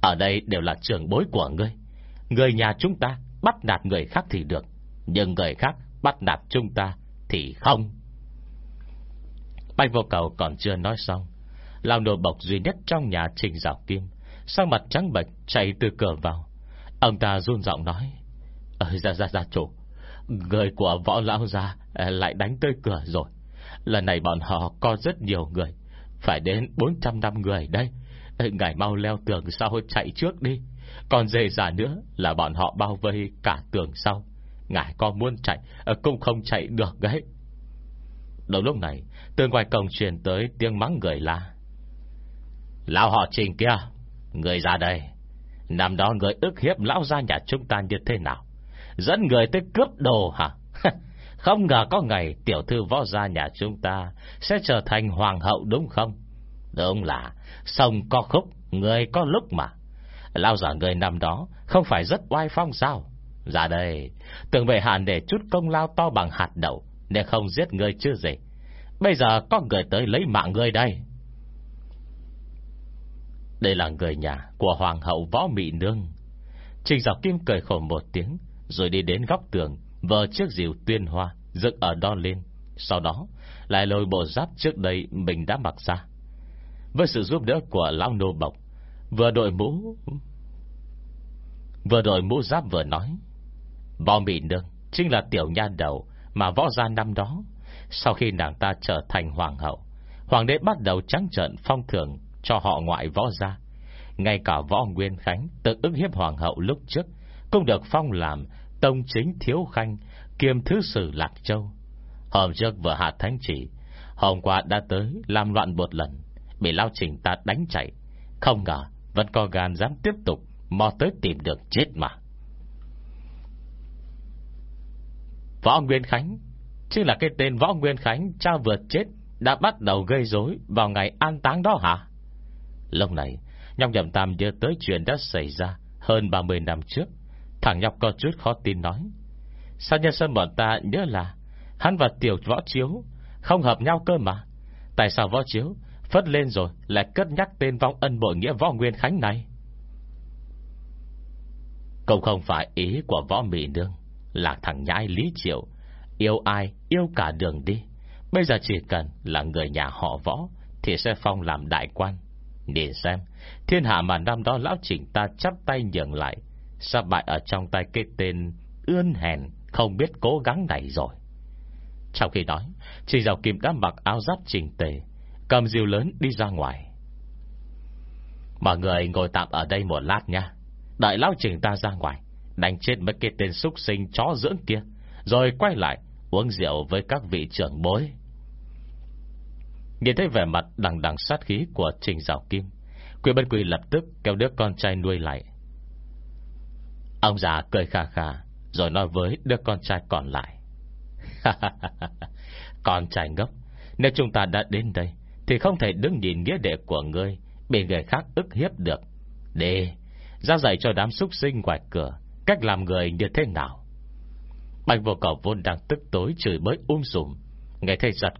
Ở đây đều là trường bối của ngươi. Người nhà chúng ta bắt nạt người khác thì được, Nhưng người khác bắt nạt chúng ta Thì không. Bạch vô cầu còn chưa nói xong Lão nổ bọc duy nhất trong nhà trình rào kim. Sang mặt trắng bệch, chạy từ cửa vào. Ông ta run giọng nói Ờ ra ra ra chủ, Người của võ lão ra ờ, Lại đánh tới cửa rồi. Lần này bọn họ có rất nhiều người, Phải đến 400 năm người đây. Ờ, ngài mau leo tường sau chạy trước đi. Còn dề giả nữa Là bọn họ bao vây cả tường sau. Ngài có muốn chạy ờ, Cũng không chạy được đấy. Đầu lúc này, Từ ngoài cổng truyền tới tiếng mắng người la. Lão họ trình kia, Người ra đây, Năm đó người ức hiếp lão gia nhà chúng ta như thế nào? Dẫn người tới cướp đồ hả? [laughs] Không ngờ có ngày Tiểu thư võ gia nhà chúng ta Sẽ trở thành hoàng hậu đúng không? Đúng là, Sông có khúc, Người có lúc mà. Lao giả người năm đó Không phải rất oai phong sao? Ra đây, Tưởng về hạn để chút công lao to bằng hạt đậu, Để không giết người chưa gì? Bây giờ có người tới lấy mạng người đây. Đây là người nhà Của hoàng hậu võ mị nương. Trình dọc kim cười khổ một tiếng, rồi đi đến góc tường, Vờ chiếc diều tuyên hoa Dựng ở đó lên. Sau đó, lại lôi bộ giáp trước đây Mình đã mặc ra. Với sự giúp đỡ của lão nô bọc Vừa đội mũ, Vừa đội mũ giáp vừa nói, Võ Mỹ Nương Chính là tiểu nha đầu Mà võ gia năm đó, Sau khi nàng ta trở thành hoàng hậu, Hoàng đế bắt đầu trắng trận phong thưởng cho họ ngoại võ gia Ngay cả võ Nguyên Khánh, Tự ức hiếp hoàng hậu lúc trước, cũng được phong làm Tông chính thiếu khanh, Kiêm thứ sử Lạc Châu. Hôm trước vừa hạ thánh chỉ, Hôm qua đã tới làm loạn một lần, Bị lao trình ta đánh chạy. Không ngờ vẫn có gan dám tiếp tục Mò tới tìm được chết mà. Võ Nguyên Khánh Chứ là cái tên Võ Nguyên Khánh Cha vượt chết Đã bắt đầu gây rối Vào ngày an táng đó hả? Lúc này, nhóc nhậm tam nhớ tới chuyện đã xảy ra Hơn 30 năm trước. Thằng nhóc có chút khó tin nói, Sao nhân sân bọn ta nhớ là Hắn và tiểu võ chiếu Không hợp nhau cơ mà? Tại sao võ chiếu Phất lên rồi lại cất nhắc tên vong ân bội nghĩa võ nguyên khánh này? Cũng không phải ý của võ mỹ nương, Là thằng nhãi lý triệu. Yêu ai, yêu cả đường đi. Bây giờ chỉ cần là người nhà họ võ Thì sẽ phong làm đại quan. Nhìn xem, Thiên hạ mà năm đó lão chỉnh ta chắp tay nhường lại Sắp bại ở trong tay cái tên Ươn hèn Không biết cố gắng này rồi? Trong khi nói Trình Giảo Kim đã mặc áo giáp chỉnh tề, Cầm diều lớn đi ra ngoài. Mọi người ngồi tạm ở đây một lát nha. Đợi lão trình ta ra ngoài, Đánh chết mấy cái tên súc sinh chó dưỡng kia, Rồi quay lại Uống rượu với các vị trưởng bối. Nhìn thấy vẻ mặt đằng đằng sát khí của Trình Giảo Kim Quỷ Bân Quỳ lập tức kéo đứa con trai nuôi lại. Ông già cười khà khà Rồi nói với đứa con trai còn lại. [laughs] Con trai ngốc, Nếu chúng ta đã đến đây, Thì không thể đứng nhìn nghĩa đệ của ngươi, Bị người khác ức hiếp được. Đi Ra dạy cho đám súc sinh ngoài cửa, Cách làm người như thế nào? Bạch vô cầu vốn đang tức tối Chửi mới um sùm, nghe thấy giật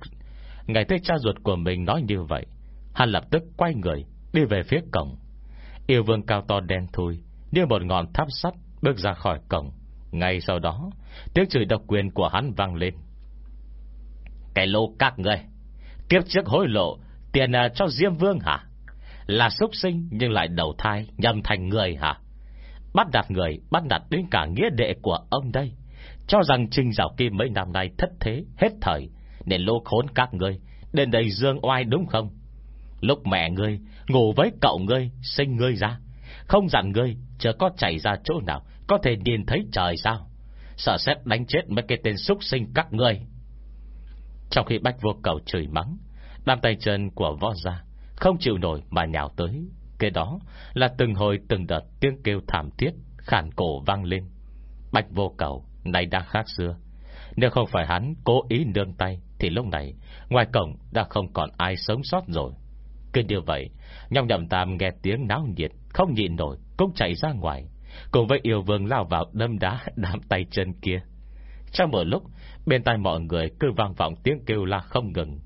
Ngày thấy cha ruột của mình nói như vậy, Hắn lập tức quay người, Đi về phía cổng. Yêu vương cao to đen thui Như một ngọn tháp sắt bước ra khỏi cổng. Ngay sau đó, Tiếng chửi độc quyền của hắn vang lên. Cái lô các người Kiếp trước hối lộ, Tiền à, cho Diêm Vương hả? Là súc sinh nhưng lại đầu thai, Nhầm thành người hả? Bắt đặt người, Bắt đặt đến cả nghĩa đệ của ông đây. Cho rằng Trình Giảo Kim mấy năm nay thất thế, Hết thời nên lô khốn các ngươi, Đến đây dương oai đúng không? Lúc mẹ ngươi, ngủ với cậu ngươi, Sinh ngươi ra. Không dặn ngươi chờ có chảy ra chỗ nào, Có thể nhìn thấy trời sao? Sợ xét đánh chết mấy cái tên súc sinh các ngươi. Trong khi bách vô cầu chửi mắng đam tay chân của võ gia Không chịu nổi mà nhào tới. Cái đó là từng hồi từng đợt Tiếng kêu thảm thiết Khản cổ vang lên. Bạch vô cầu này đã khác xưa. Nếu không phải hắn cố ý nương tay thì lúc này, ngoài cổng đã không còn ai sống sót rồi. Cứ như vậy Nhong nhậm tam nghe tiếng náo nhiệt, Không nhịn nổi, cũng chạy ra ngoài, Cùng với yêu vương lao vào đâm đá [laughs] Đám tay chân kia. Trong một lúc, Bên tai mọi người cứ vang vọng tiếng kêu la không ngừng.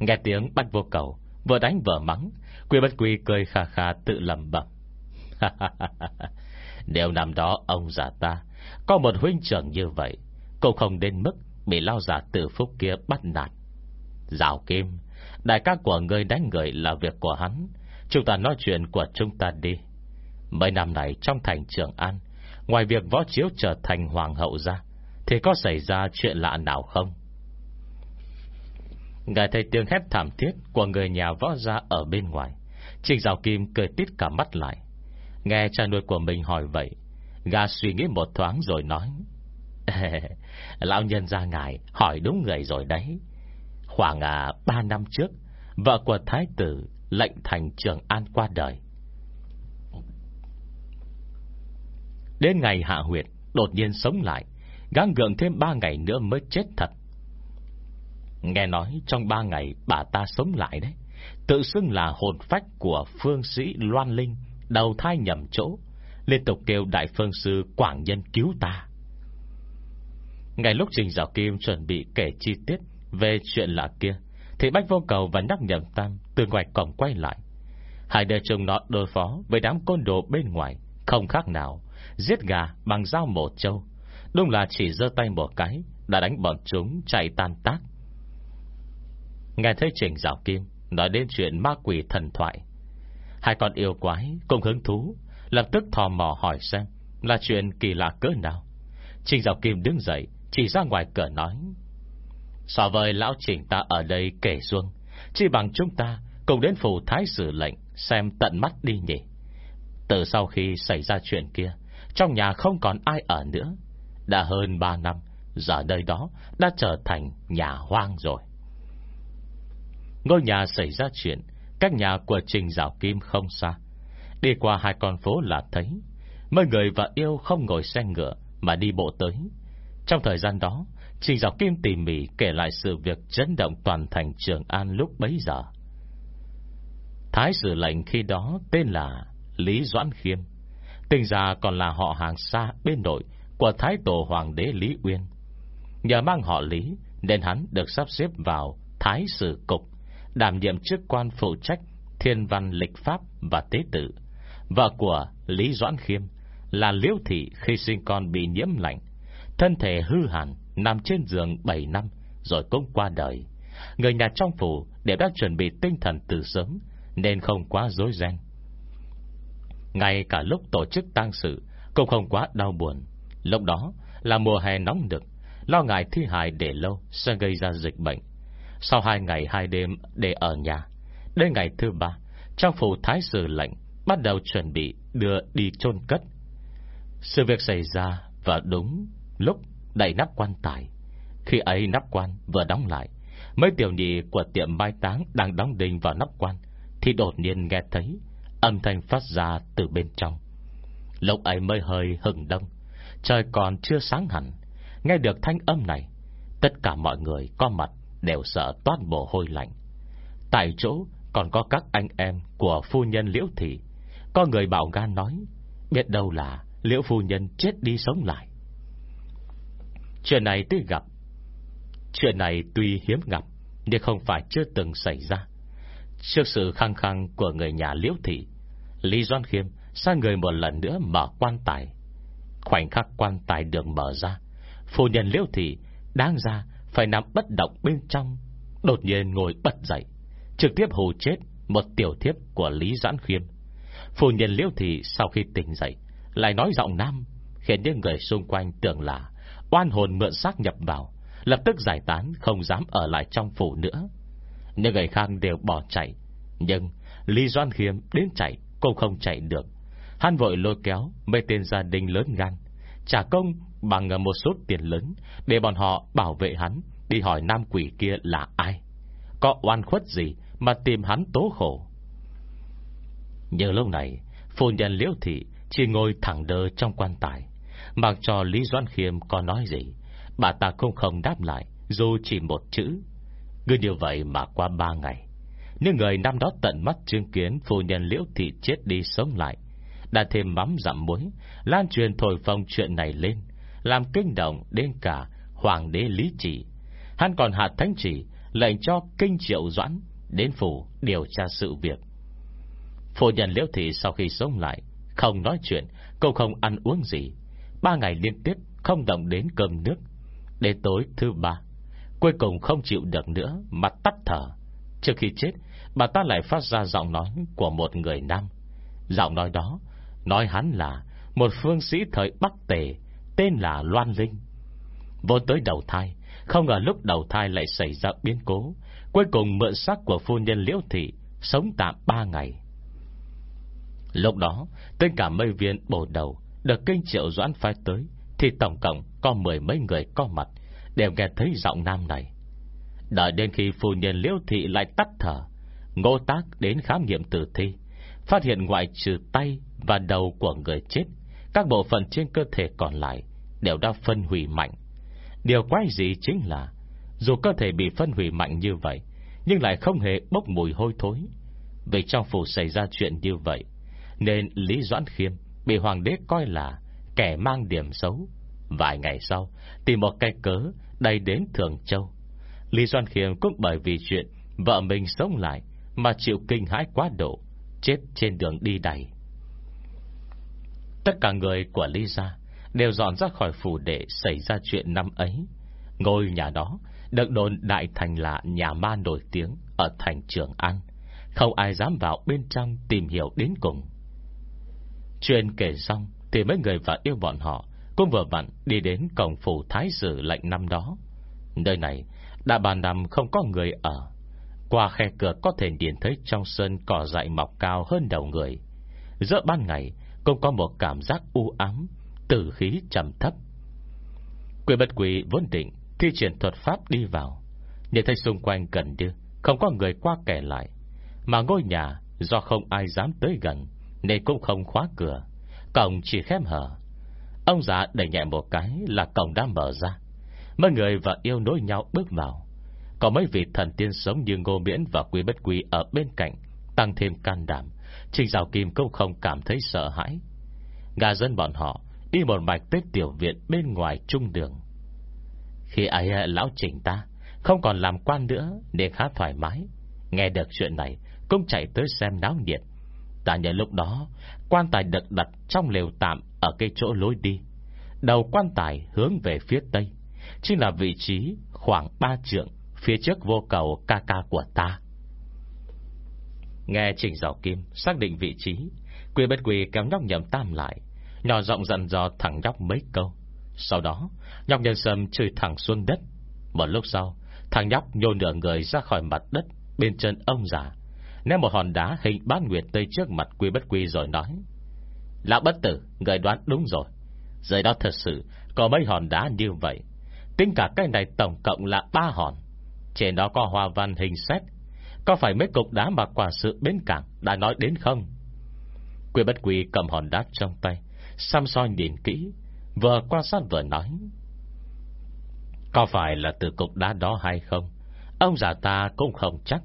Nghe tiếng bắt vô cầu, Vừa đánh vừa mắng, Quy bất quy cười khà khà tự lầm bẩm. [laughs] Nếu năm đó ông già ta Có một huynh trưởng như vậy, Cũng không đến mức Bị lao giả tử phúc kia bắt nạt. Rào kim, Đại ca của người đánh người là việc của hắn. Chúng ta nói chuyện của chúng ta đi. Mấy năm này trong thành Trường An, Ngoài việc võ chiếu trở thành hoàng hậu ra, Thì có xảy ra chuyện lạ nào không? Ngài thấy tiếng hét thảm thiết Của người nhà võ gia ở bên ngoài Trình rào Kim cười tít cả mắt lại. Nghe cha nuôi của mình hỏi vậy Gà suy nghĩ một thoáng rồi nói [laughs] Lão nhân ra ngài Hỏi đúng người rồi đấy Khoảng à, ba năm trước Vợ của thái tử lệnh thành Trường An qua đời. Đến ngày hạ huyệt, đột nhiên sống lại, gắng gượng thêm ba ngày nữa mới chết thật. Nghe nói trong ba ngày bà ta sống lại đấy, tự xưng là hồn phách của phương sĩ Loan Linh, đầu thai nhầm chỗ, liên tục kêu đại phương sư Quảng Nhân cứu ta. Ngày lúc Trình Giảo Kim chuẩn bị kể chi tiết về chuyện lạ kia, thì Bách Vô Cầu và Nhắc Nhầm Tam Từ ngoài cổng quay lại. Hai đời chồng nó đối phó với đám côn đồ bên ngoài Không khác nào Giết gà bằng dao mổ trâu. Đúng là chỉ giơ tay một cái Đã đánh bọn chúng chạy tan tác. Nghe thấy Trình Giáo Kim Nói đến chuyện ma quỷ thần thoại Hai con yêu quái cùng hứng thú Lập tức thò mò hỏi xem Là chuyện kỳ lạ cỡ nào. Trình Giáo Kim đứng dậy chỉ ra ngoài cửa nói, So với lão trình ta ở đây kể xuông Chỉ bằng chúng ta Cùng đến phủ thái sử lệnh Xem tận mắt đi nhỉ. Từ sau khi xảy ra chuyện kia, Trong nhà không còn ai ở nữa. Đã hơn 3 năm, Giờ nơi đó đã trở thành nhà hoang rồi. Ngôi nhà xảy ra chuyện, Cách nhà của Trình Giảo Kim không xa. Đi qua hai con phố là thấy, Mấy người và yêu không ngồi xe ngựa Mà đi bộ tới. Trong thời gian đó Trình Giọc Kim tỉ mỉ kể lại sự việc chấn động toàn thành Trường An lúc bấy giờ. Thái sử lệnh khi đó tên là Lý Doãn Khiêm. Tình già còn là họ hàng xa bên nội Của Thái Tổ Hoàng đế Lý Uyên. Nhờ mang họ Lý Nên hắn được sắp xếp vào Thái sử cục, Đảm nhiệm chức quan phụ trách Thiên văn lịch pháp và tế tự. Vợ của Lý Doãn Khiêm Là Liễu Thị khi sinh con bị nhiễm lạnh. Thân thể hư hẳn, Nằm trên giường 7 năm, Rồi cũng qua đời. Người nhà trong phủ đều đã chuẩn bị tinh thần từ sớm, Nên không quá dối ren. Ngay cả lúc tổ chức tang sự, Cũng không quá đau buồn. Lúc đó là mùa hè nóng đực Lo ngại thi hài để lâu Sẽ gây ra dịch bệnh. Sau hai ngày hai đêm để ở nhà, Đến ngày thứ ba, Trong phủ thái sử lệnh Bắt đầu chuẩn bị đưa đi chôn cất. Sự việc xảy ra Và đúng lúc đẩy nắp quan tài, Khi ấy nắp quan vừa đóng lại, Mấy tiểu nhị của tiệm mai táng Đang đóng đinh vào nắp quan, Thì đột nhiên nghe thấy Âm thanh phát ra từ bên trong. Lúc ấy mới hơi hừng đông, Trời còn chưa sáng hẳn. Nghe được thanh âm này, Tất cả mọi người có mặt Đều sợ toát mồ hôi lạnh. Tại chỗ còn có các anh em Của phu nhân Liễu Thị. Có người bảo gan nói, Biết đâu là Liễu phu nhân chết đi sống lại. Chuyện này tuy gặp, Chuyện này tuy hiếm gặp, Nhưng không phải chưa từng xảy ra. Trước sự khăng khăng của người nhà Liễu Thị, Lý Doan Khiêm Sang người một lần nữa mở quan tài. Khoảnh khắc quan tài được mở ra, Phu nhân Liễu Thị Đáng ra phải nằm bất động bên trong, Đột nhiên ngồi bật dậy, Trực tiếp hù chết Một tiểu thiếp của Lý Doãn Khiêm. Phu nhân Liễu Thị sau khi tỉnh dậy, Lại nói giọng nam, Khiến những người xung quanh tưởng là Oan hồn mượn xác nhập vào, Lập tức giải tán, không dám ở lại trong phủ nữa. Những người khác đều bỏ chạy. Nhưng Lý Doan Khiêm đến chạy, Cũng không chạy được. Hắn vội lôi kéo mấy tên gia đình lớn gan Trả công bằng một số tiền lớn Để bọn họ bảo vệ hắn, Đi hỏi nam quỷ kia là ai. Có oan khuất gì Mà tìm hắn tố khổ? Nhờ lâu này, Phu nhân liễu thị Chỉ ngồi thẳng đơ trong quan tài. Mặc cho Lý Doan Khiêm có nói gì, Bà ta cũng không đáp lại, Dù chỉ một chữ. Cứ như vậy mà qua ba ngày, Những người năm đó tận mắt chứng kiến Phu nhân liễu thị chết đi sống lại, Đã thêm mắm dặm muối, Lan truyền thổi phồng chuyện này lên, Làm kinh động đến cả Hoàng đế Lý Chỉ Hắn còn hạ thánh chỉ, Lệnh cho kinh triệu doãn Đến phủ điều tra sự việc. Phu nhân liễu thị sau khi sống lại, Không nói chuyện Cô không ăn uống gì Ba ngày liên tiếp không động đến cơm nước. Đến tối thứ ba, Cuối cùng không chịu được nữa Mà tắt thở. Trước khi chết, Bà ta lại phát ra giọng nói của một người nam. Giọng nói đó, Nói hắn là Một phương sĩ thời Bắc Tề, Tên là Loan Linh. Vốn tới đầu thai, Không ngờ lúc đầu thai lại xảy ra biến cố, Cuối cùng mượn xác của phu nhân Liễu Thị Sống tạm ba ngày. Lúc đó, Tất cả mây viên bổ đầu được kinh triệu doãn phái tới, Thì tổng cộng có mười mấy người có mặt, Đều nghe thấy giọng nam này. Đợi đến khi phu nhân liễu thị lại tắt thở, Ngô tác đến khám nghiệm tử thi, Phát hiện ngoại trừ tay Và đầu của người chết, Các bộ phận trên cơ thể còn lại Đều đã phân hủy mạnh. Điều quái gì chính là, Dù cơ thể bị phân hủy mạnh như vậy, Nhưng lại không hề bốc mùi hôi thối. Vì trong phủ xảy ra chuyện như vậy, Nên Lý Doãn Khiêm Bị hoàng đế coi là Kẻ mang điểm xấu. Vài ngày sau, Tìm một cái cớ đầy đến Thường Châu. Lý Doan Khiêm cũng bởi vì chuyện Vợ mình sống lại Mà chịu kinh hãi quá độ, Chết trên đường đi đầy. Tất cả người của Lý Gia Đều dọn ra khỏi phủ để xảy ra chuyện năm ấy. Ngôi nhà đó Được đồn đại thành là nhà ma nổi tiếng Ở thành Trường An. Không ai dám vào bên trong tìm hiểu đến cùng. Chuyện kể xong Thì mấy người và yêu bọn họ cũng vừa vặn đi đến cổng phủ thái sử lệnh năm đó. Nơi này, Đã bàn năm không có người ở. Qua khe cửa có thể nhìn thấy Trong sân cỏ dại mọc cao hơn đầu người. Giữa ban ngày, Cũng có một cảm giác u ám, Tử khí trầm thấp. Quỷ bất quỷ vốn định Thi triển thuật pháp đi vào Nhìn thấy xung quanh gần như Không có người qua kẻ lại, Mà ngôi nhà do không ai dám tới gần nên cũng không khóa cửa. Cổng chỉ khép hở. Ông già đẩy nhẹ một cái là cổng đã mở ra. Mấy người và yêu nối nhau bước vào. Có mấy vị thần tiên sống như Ngô Miễn và Quý Bất Quý ở bên cạnh, Tăng thêm can đảm. Trình Giáo Kim cũng không cảm thấy sợ hãi. Gà dân bọn họ Đi một mạch tới tiểu viện bên ngoài trung đường. Khi ấy à, lão trình ta Không còn làm quan nữa Nên khá thoải mái. Nghe được chuyện này, Cũng chạy tới xem náo nhiệt. Tại nhờ lúc đó, Quan tài được đặt trong lều tạm Ở cây chỗ lối đi. Đầu quan tài hướng về phía tây. Chính là vị trí khoảng 3 trượng Phía trước vô cầu ca ca của ta. Nghe Trình Giảo Kim Xác định vị trí, Quy bất quỳ kéo nhóc nhầm tam lại, Nhỏ giọng dặn dò thẳng nhóc mấy câu. Sau đó, Nhóc nhân sâm chơi thẳng xuống đất. Một lúc sau, Thằng nhóc nhô nửa người ra khỏi mặt đất Bên chân ông già. Ném một hòn đá hình bán nguyệt tây trước mặt quy bất quy rồi nói, Lão bất tử, Người đoán đúng rồi. Dưới đó thật sự Có mấy hòn đá như vậy. Tính cả cái này tổng cộng là ba hòn. Trên đó có hoa văn hình xét. Có phải mấy cục đá mà quả sự bến cảng Đã nói đến không? Quy bất quy cầm hòn đá trong tay, Xăm soi nhìn kỹ, Vừa quan sát vừa nói, Có phải là từ cục đá đó hay không? Ông già ta cũng không chắc.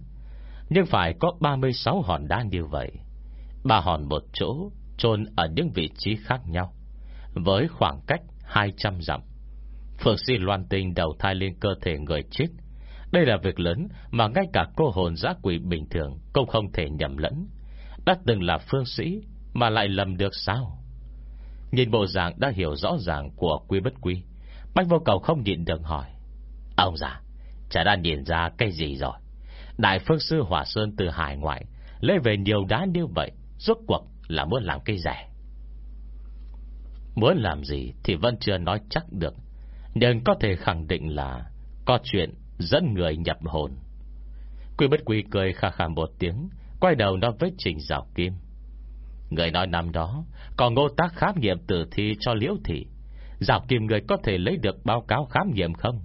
Nhưng phải có 36 hòn đá như vậy, Ba hòn một chỗ chôn ở những vị trí khác nhau, Với khoảng cách 200 dặm. Phượng si loan tinh đầu thai lên cơ thể người chết. Đây là việc lớn Mà ngay cả cô hồn giã quỷ bình thường Cũng không thể nhầm lẫn. Đã từng là phương sĩ Mà lại lầm được sao? Nhìn bộ dạng đã hiểu rõ ràng Của quy bất quy, Bách vô cầu không nhịn được hỏi. Ông già, Chả đã nhìn ra cái gì rồi? Đại phương sư Hỏa Sơn từ hải ngoại, Lấy về nhiều đá như vậy, Rốt cuộc là muốn làm cây rẻ Muốn làm gì Thì vẫn chưa nói chắc được, Nhưng có thể khẳng định là Có chuyện dẫn người nhập hồn. Quy bất quy cười khà khà một tiếng, Quay đầu nói với Trình Giảo Kim. Người nói năm đó Còn ngô tác khám nghiệm tử thi cho liễu thị. Giảo Kim người có thể lấy được báo cáo khám nghiệm không?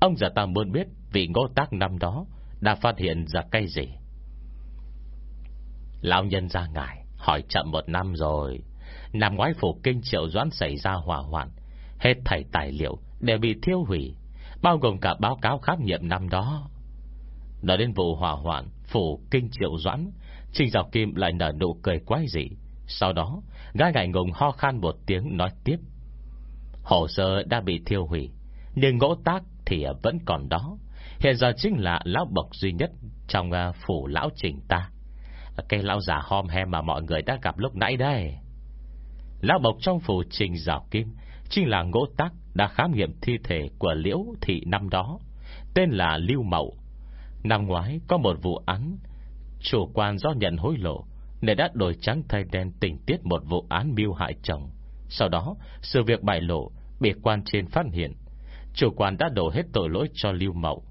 Ông già ta muốn biết Vì ngô tác năm đó đã phát hiện ra cây gì? Lão nhân ra ngài, Hỏi chậm một năm rồi. Năm ngoái phủ kinh triệu doãn xảy ra hỏa hoạn. Hết thảy tài liệu Đều bị thiêu hủy, Bao gồm cả báo cáo khám nghiệm năm đó. Nói đến vụ hỏa hoạn, Phủ kinh triệu doãn, Trình Dọc Kim lại nở nụ cười quái dị. Sau đó, Gái ngại ngùng ho khan một tiếng nói tiếp. Hồ sơ đã bị thiêu hủy, Nhưng ngỗ tác thì vẫn còn đó. Hiện giờ chính là lão bộc duy nhất Trong à, phủ lão trình ta. Cây lão già hom hem mà mọi người đã gặp lúc nãy đây. Lão bộc trong phủ trình rào kim Chính là ngỗ tắc Đã khám nghiệm thi thể của liễu thị năm đó, Tên là Lưu Mậu. Năm ngoái, có một vụ án, Chủ quan do nhận hối lộ Nên đã đổi trắng thay đen tình tiết một vụ án mưu hại chồng. Sau đó, Sự việc bại lộ Bị quan trên phát hiện, Chủ quan đã đổ hết tội lỗi cho Lưu Mậu.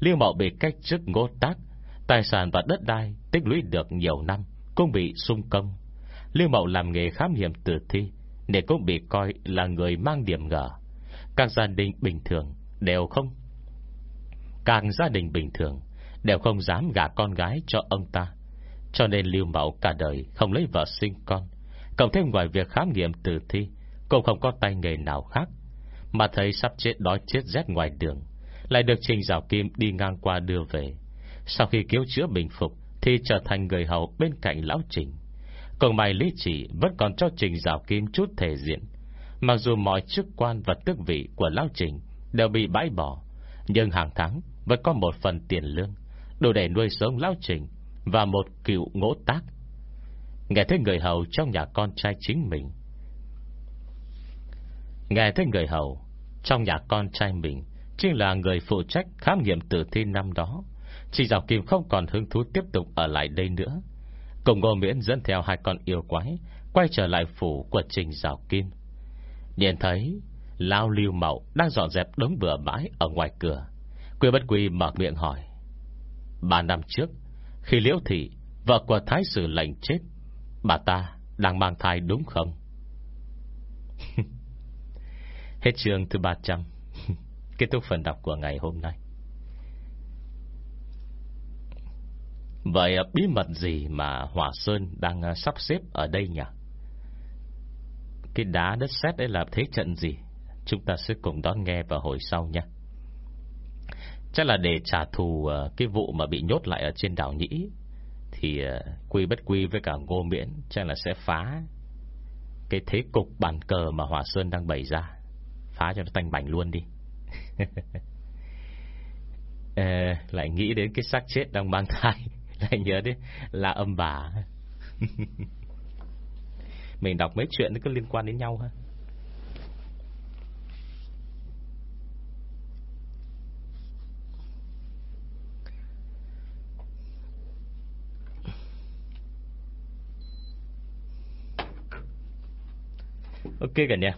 Lưu Mậu bị cách chức ngô tác. Tài sản và đất đai tích lũy được nhiều năm, Cũng bị sung công. Lưu Mậu làm nghề khám nghiệm tử thi để cũng bị coi là người mang điểm ngờ. Các gia đình bình thường Đều không càng gia đình bình thường Đều không dám gả con gái cho ông ta. Cho nên Lưu Mậu cả đời Không lấy vợ sinh con. Cộng thêm ngoài việc khám nghiệm tử thi, Cũng không có tay nghề nào khác. Mà thấy sắp chết đói chết rét ngoài đường. Lại được Trình Giảo Kim đi ngang qua đưa về. Sau khi cứu chữa bình phục, Thì trở thành người hầu bên cạnh Lão Trình. Còn mày lý chỉ Vẫn còn cho Trình Giảo Kim chút thể diện. Mặc dù mọi chức quan và tước vị Của Lão Trình đều bị bãi bỏ, Nhưng hàng tháng Vẫn có một phần tiền lương, Đủ để nuôi sống Lão Trình Và một cựu ngỗ tác. Nghe thấy người hầu trong nhà con trai chính mình. Nghe thấy người hầu Trong nhà con trai mình Chính là người phụ trách khám nghiệm tử thi năm đó. Chị Giảo Kim không còn hứng thú tiếp tục ở lại đây nữa. Cùng Ngô Miễn dẫn theo hai con yêu quái, Quay trở lại phủ của Trình Giảo Kim. Nhìn thấy, Lao Lưu Mậu đang dọn dẹp đống bừa bãi Ở ngoài cửa. Quy bất quy mở miệng hỏi, Ba năm trước, Khi Liễu Thị, Vợ của Thái Sử lệnh chết, Bà ta đang mang thai đúng không? [laughs] Hết trường thứ 300 Kết thúc phần đọc của ngày hôm nay Vậy à, bí mật gì mà Hòa Sơn đang à, sắp xếp ở đây nhỉ? Cái đá đất sét đấy là thế trận gì? Chúng ta sẽ cùng đón nghe vào hồi sau nhé. Chắc là để trả thù à, cái vụ mà bị nhốt lại ở trên đảo Nhĩ. Thì quy bất quy với cả ngô miễn, Chắc là sẽ phá Cái thế cục bàn cờ mà Hòa Sơn đang bày ra Phá cho nó tanh bảnh luôn đi [laughs] à, Lại nghĩ đến cái xác chết đang mang thai [laughs] Lại nhớ đến là âm bà. [laughs] Mình đọc mấy chuyện nó cứ liên quan đến nhau ha. Ok cả nhà.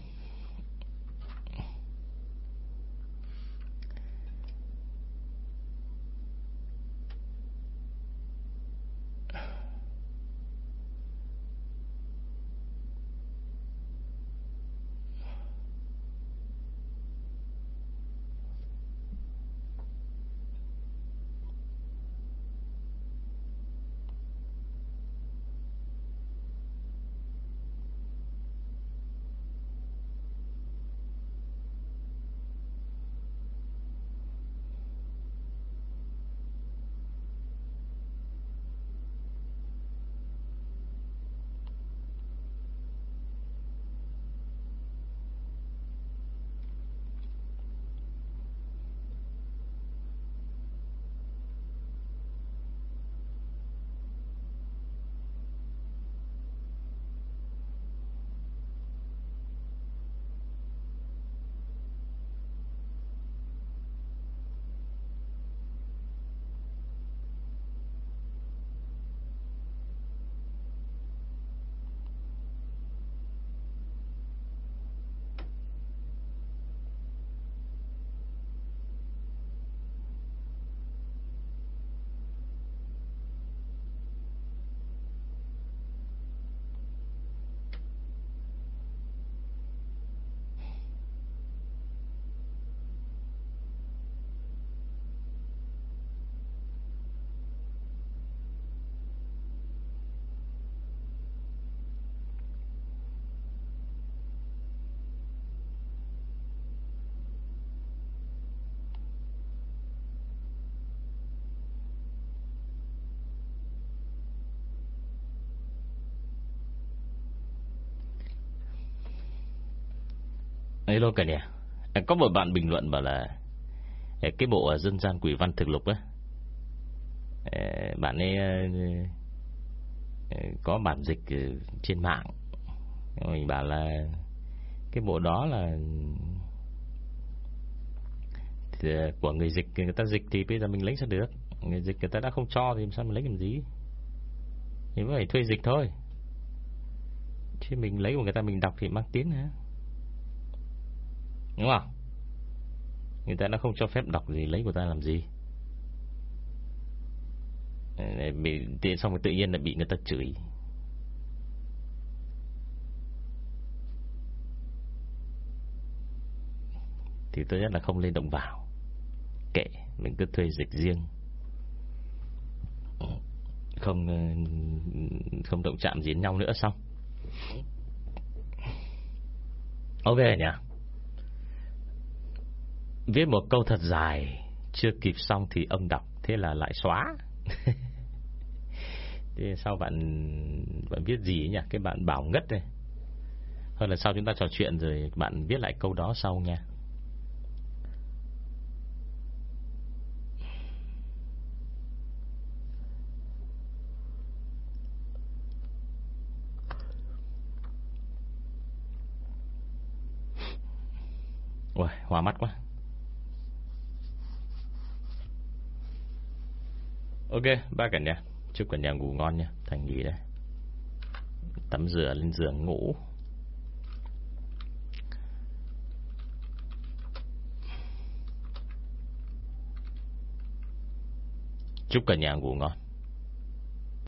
Hello cả nhà Có một bạn bình luận bảo là Cái bộ à, dân gian quỷ văn thực lục á Bạn ấy Có bản dịch ừ, trên mạng. Mình bảo là, Cái bộ đó là à, Của người dịch, Người ta dịch thì bây giờ mình lấy sao được? Người dịch người ta đã không cho thì sao mình lấy làm gì? Thì phải thuê dịch thôi. Chứ mình lấy của người ta mình đọc thì mang tiếng hả? Đúng không? Người ta đã không cho phép đọc gì, Lấy của ta làm gì? Bị Xong rồi tự nhiên là bị người ta chửi. Thì tốt nhất là không lên động vào. Kệ, Mình cứ thuê dịch riêng. Không ờ, Không động chạm gì đến nhau nữa, xong. Ok nhỉ? Viết một câu thật dài Chưa kịp xong thì ông đọc Thế là lại xóa. [laughs] Thế sao bạn Bạn viết gì nhỉ? Cái bạn bảo ngất đây. Hơn là sau chúng ta trò chuyện rồi Bạn viết lại câu đó sau nha. Ôi, hòa mắt quá. Ok ba cả nhà. Chúc cả nhà ngủ ngon nha Thành nghỉ đây. Tắm rửa lên giường ngủ. Chúc cả nhà ngủ ngon.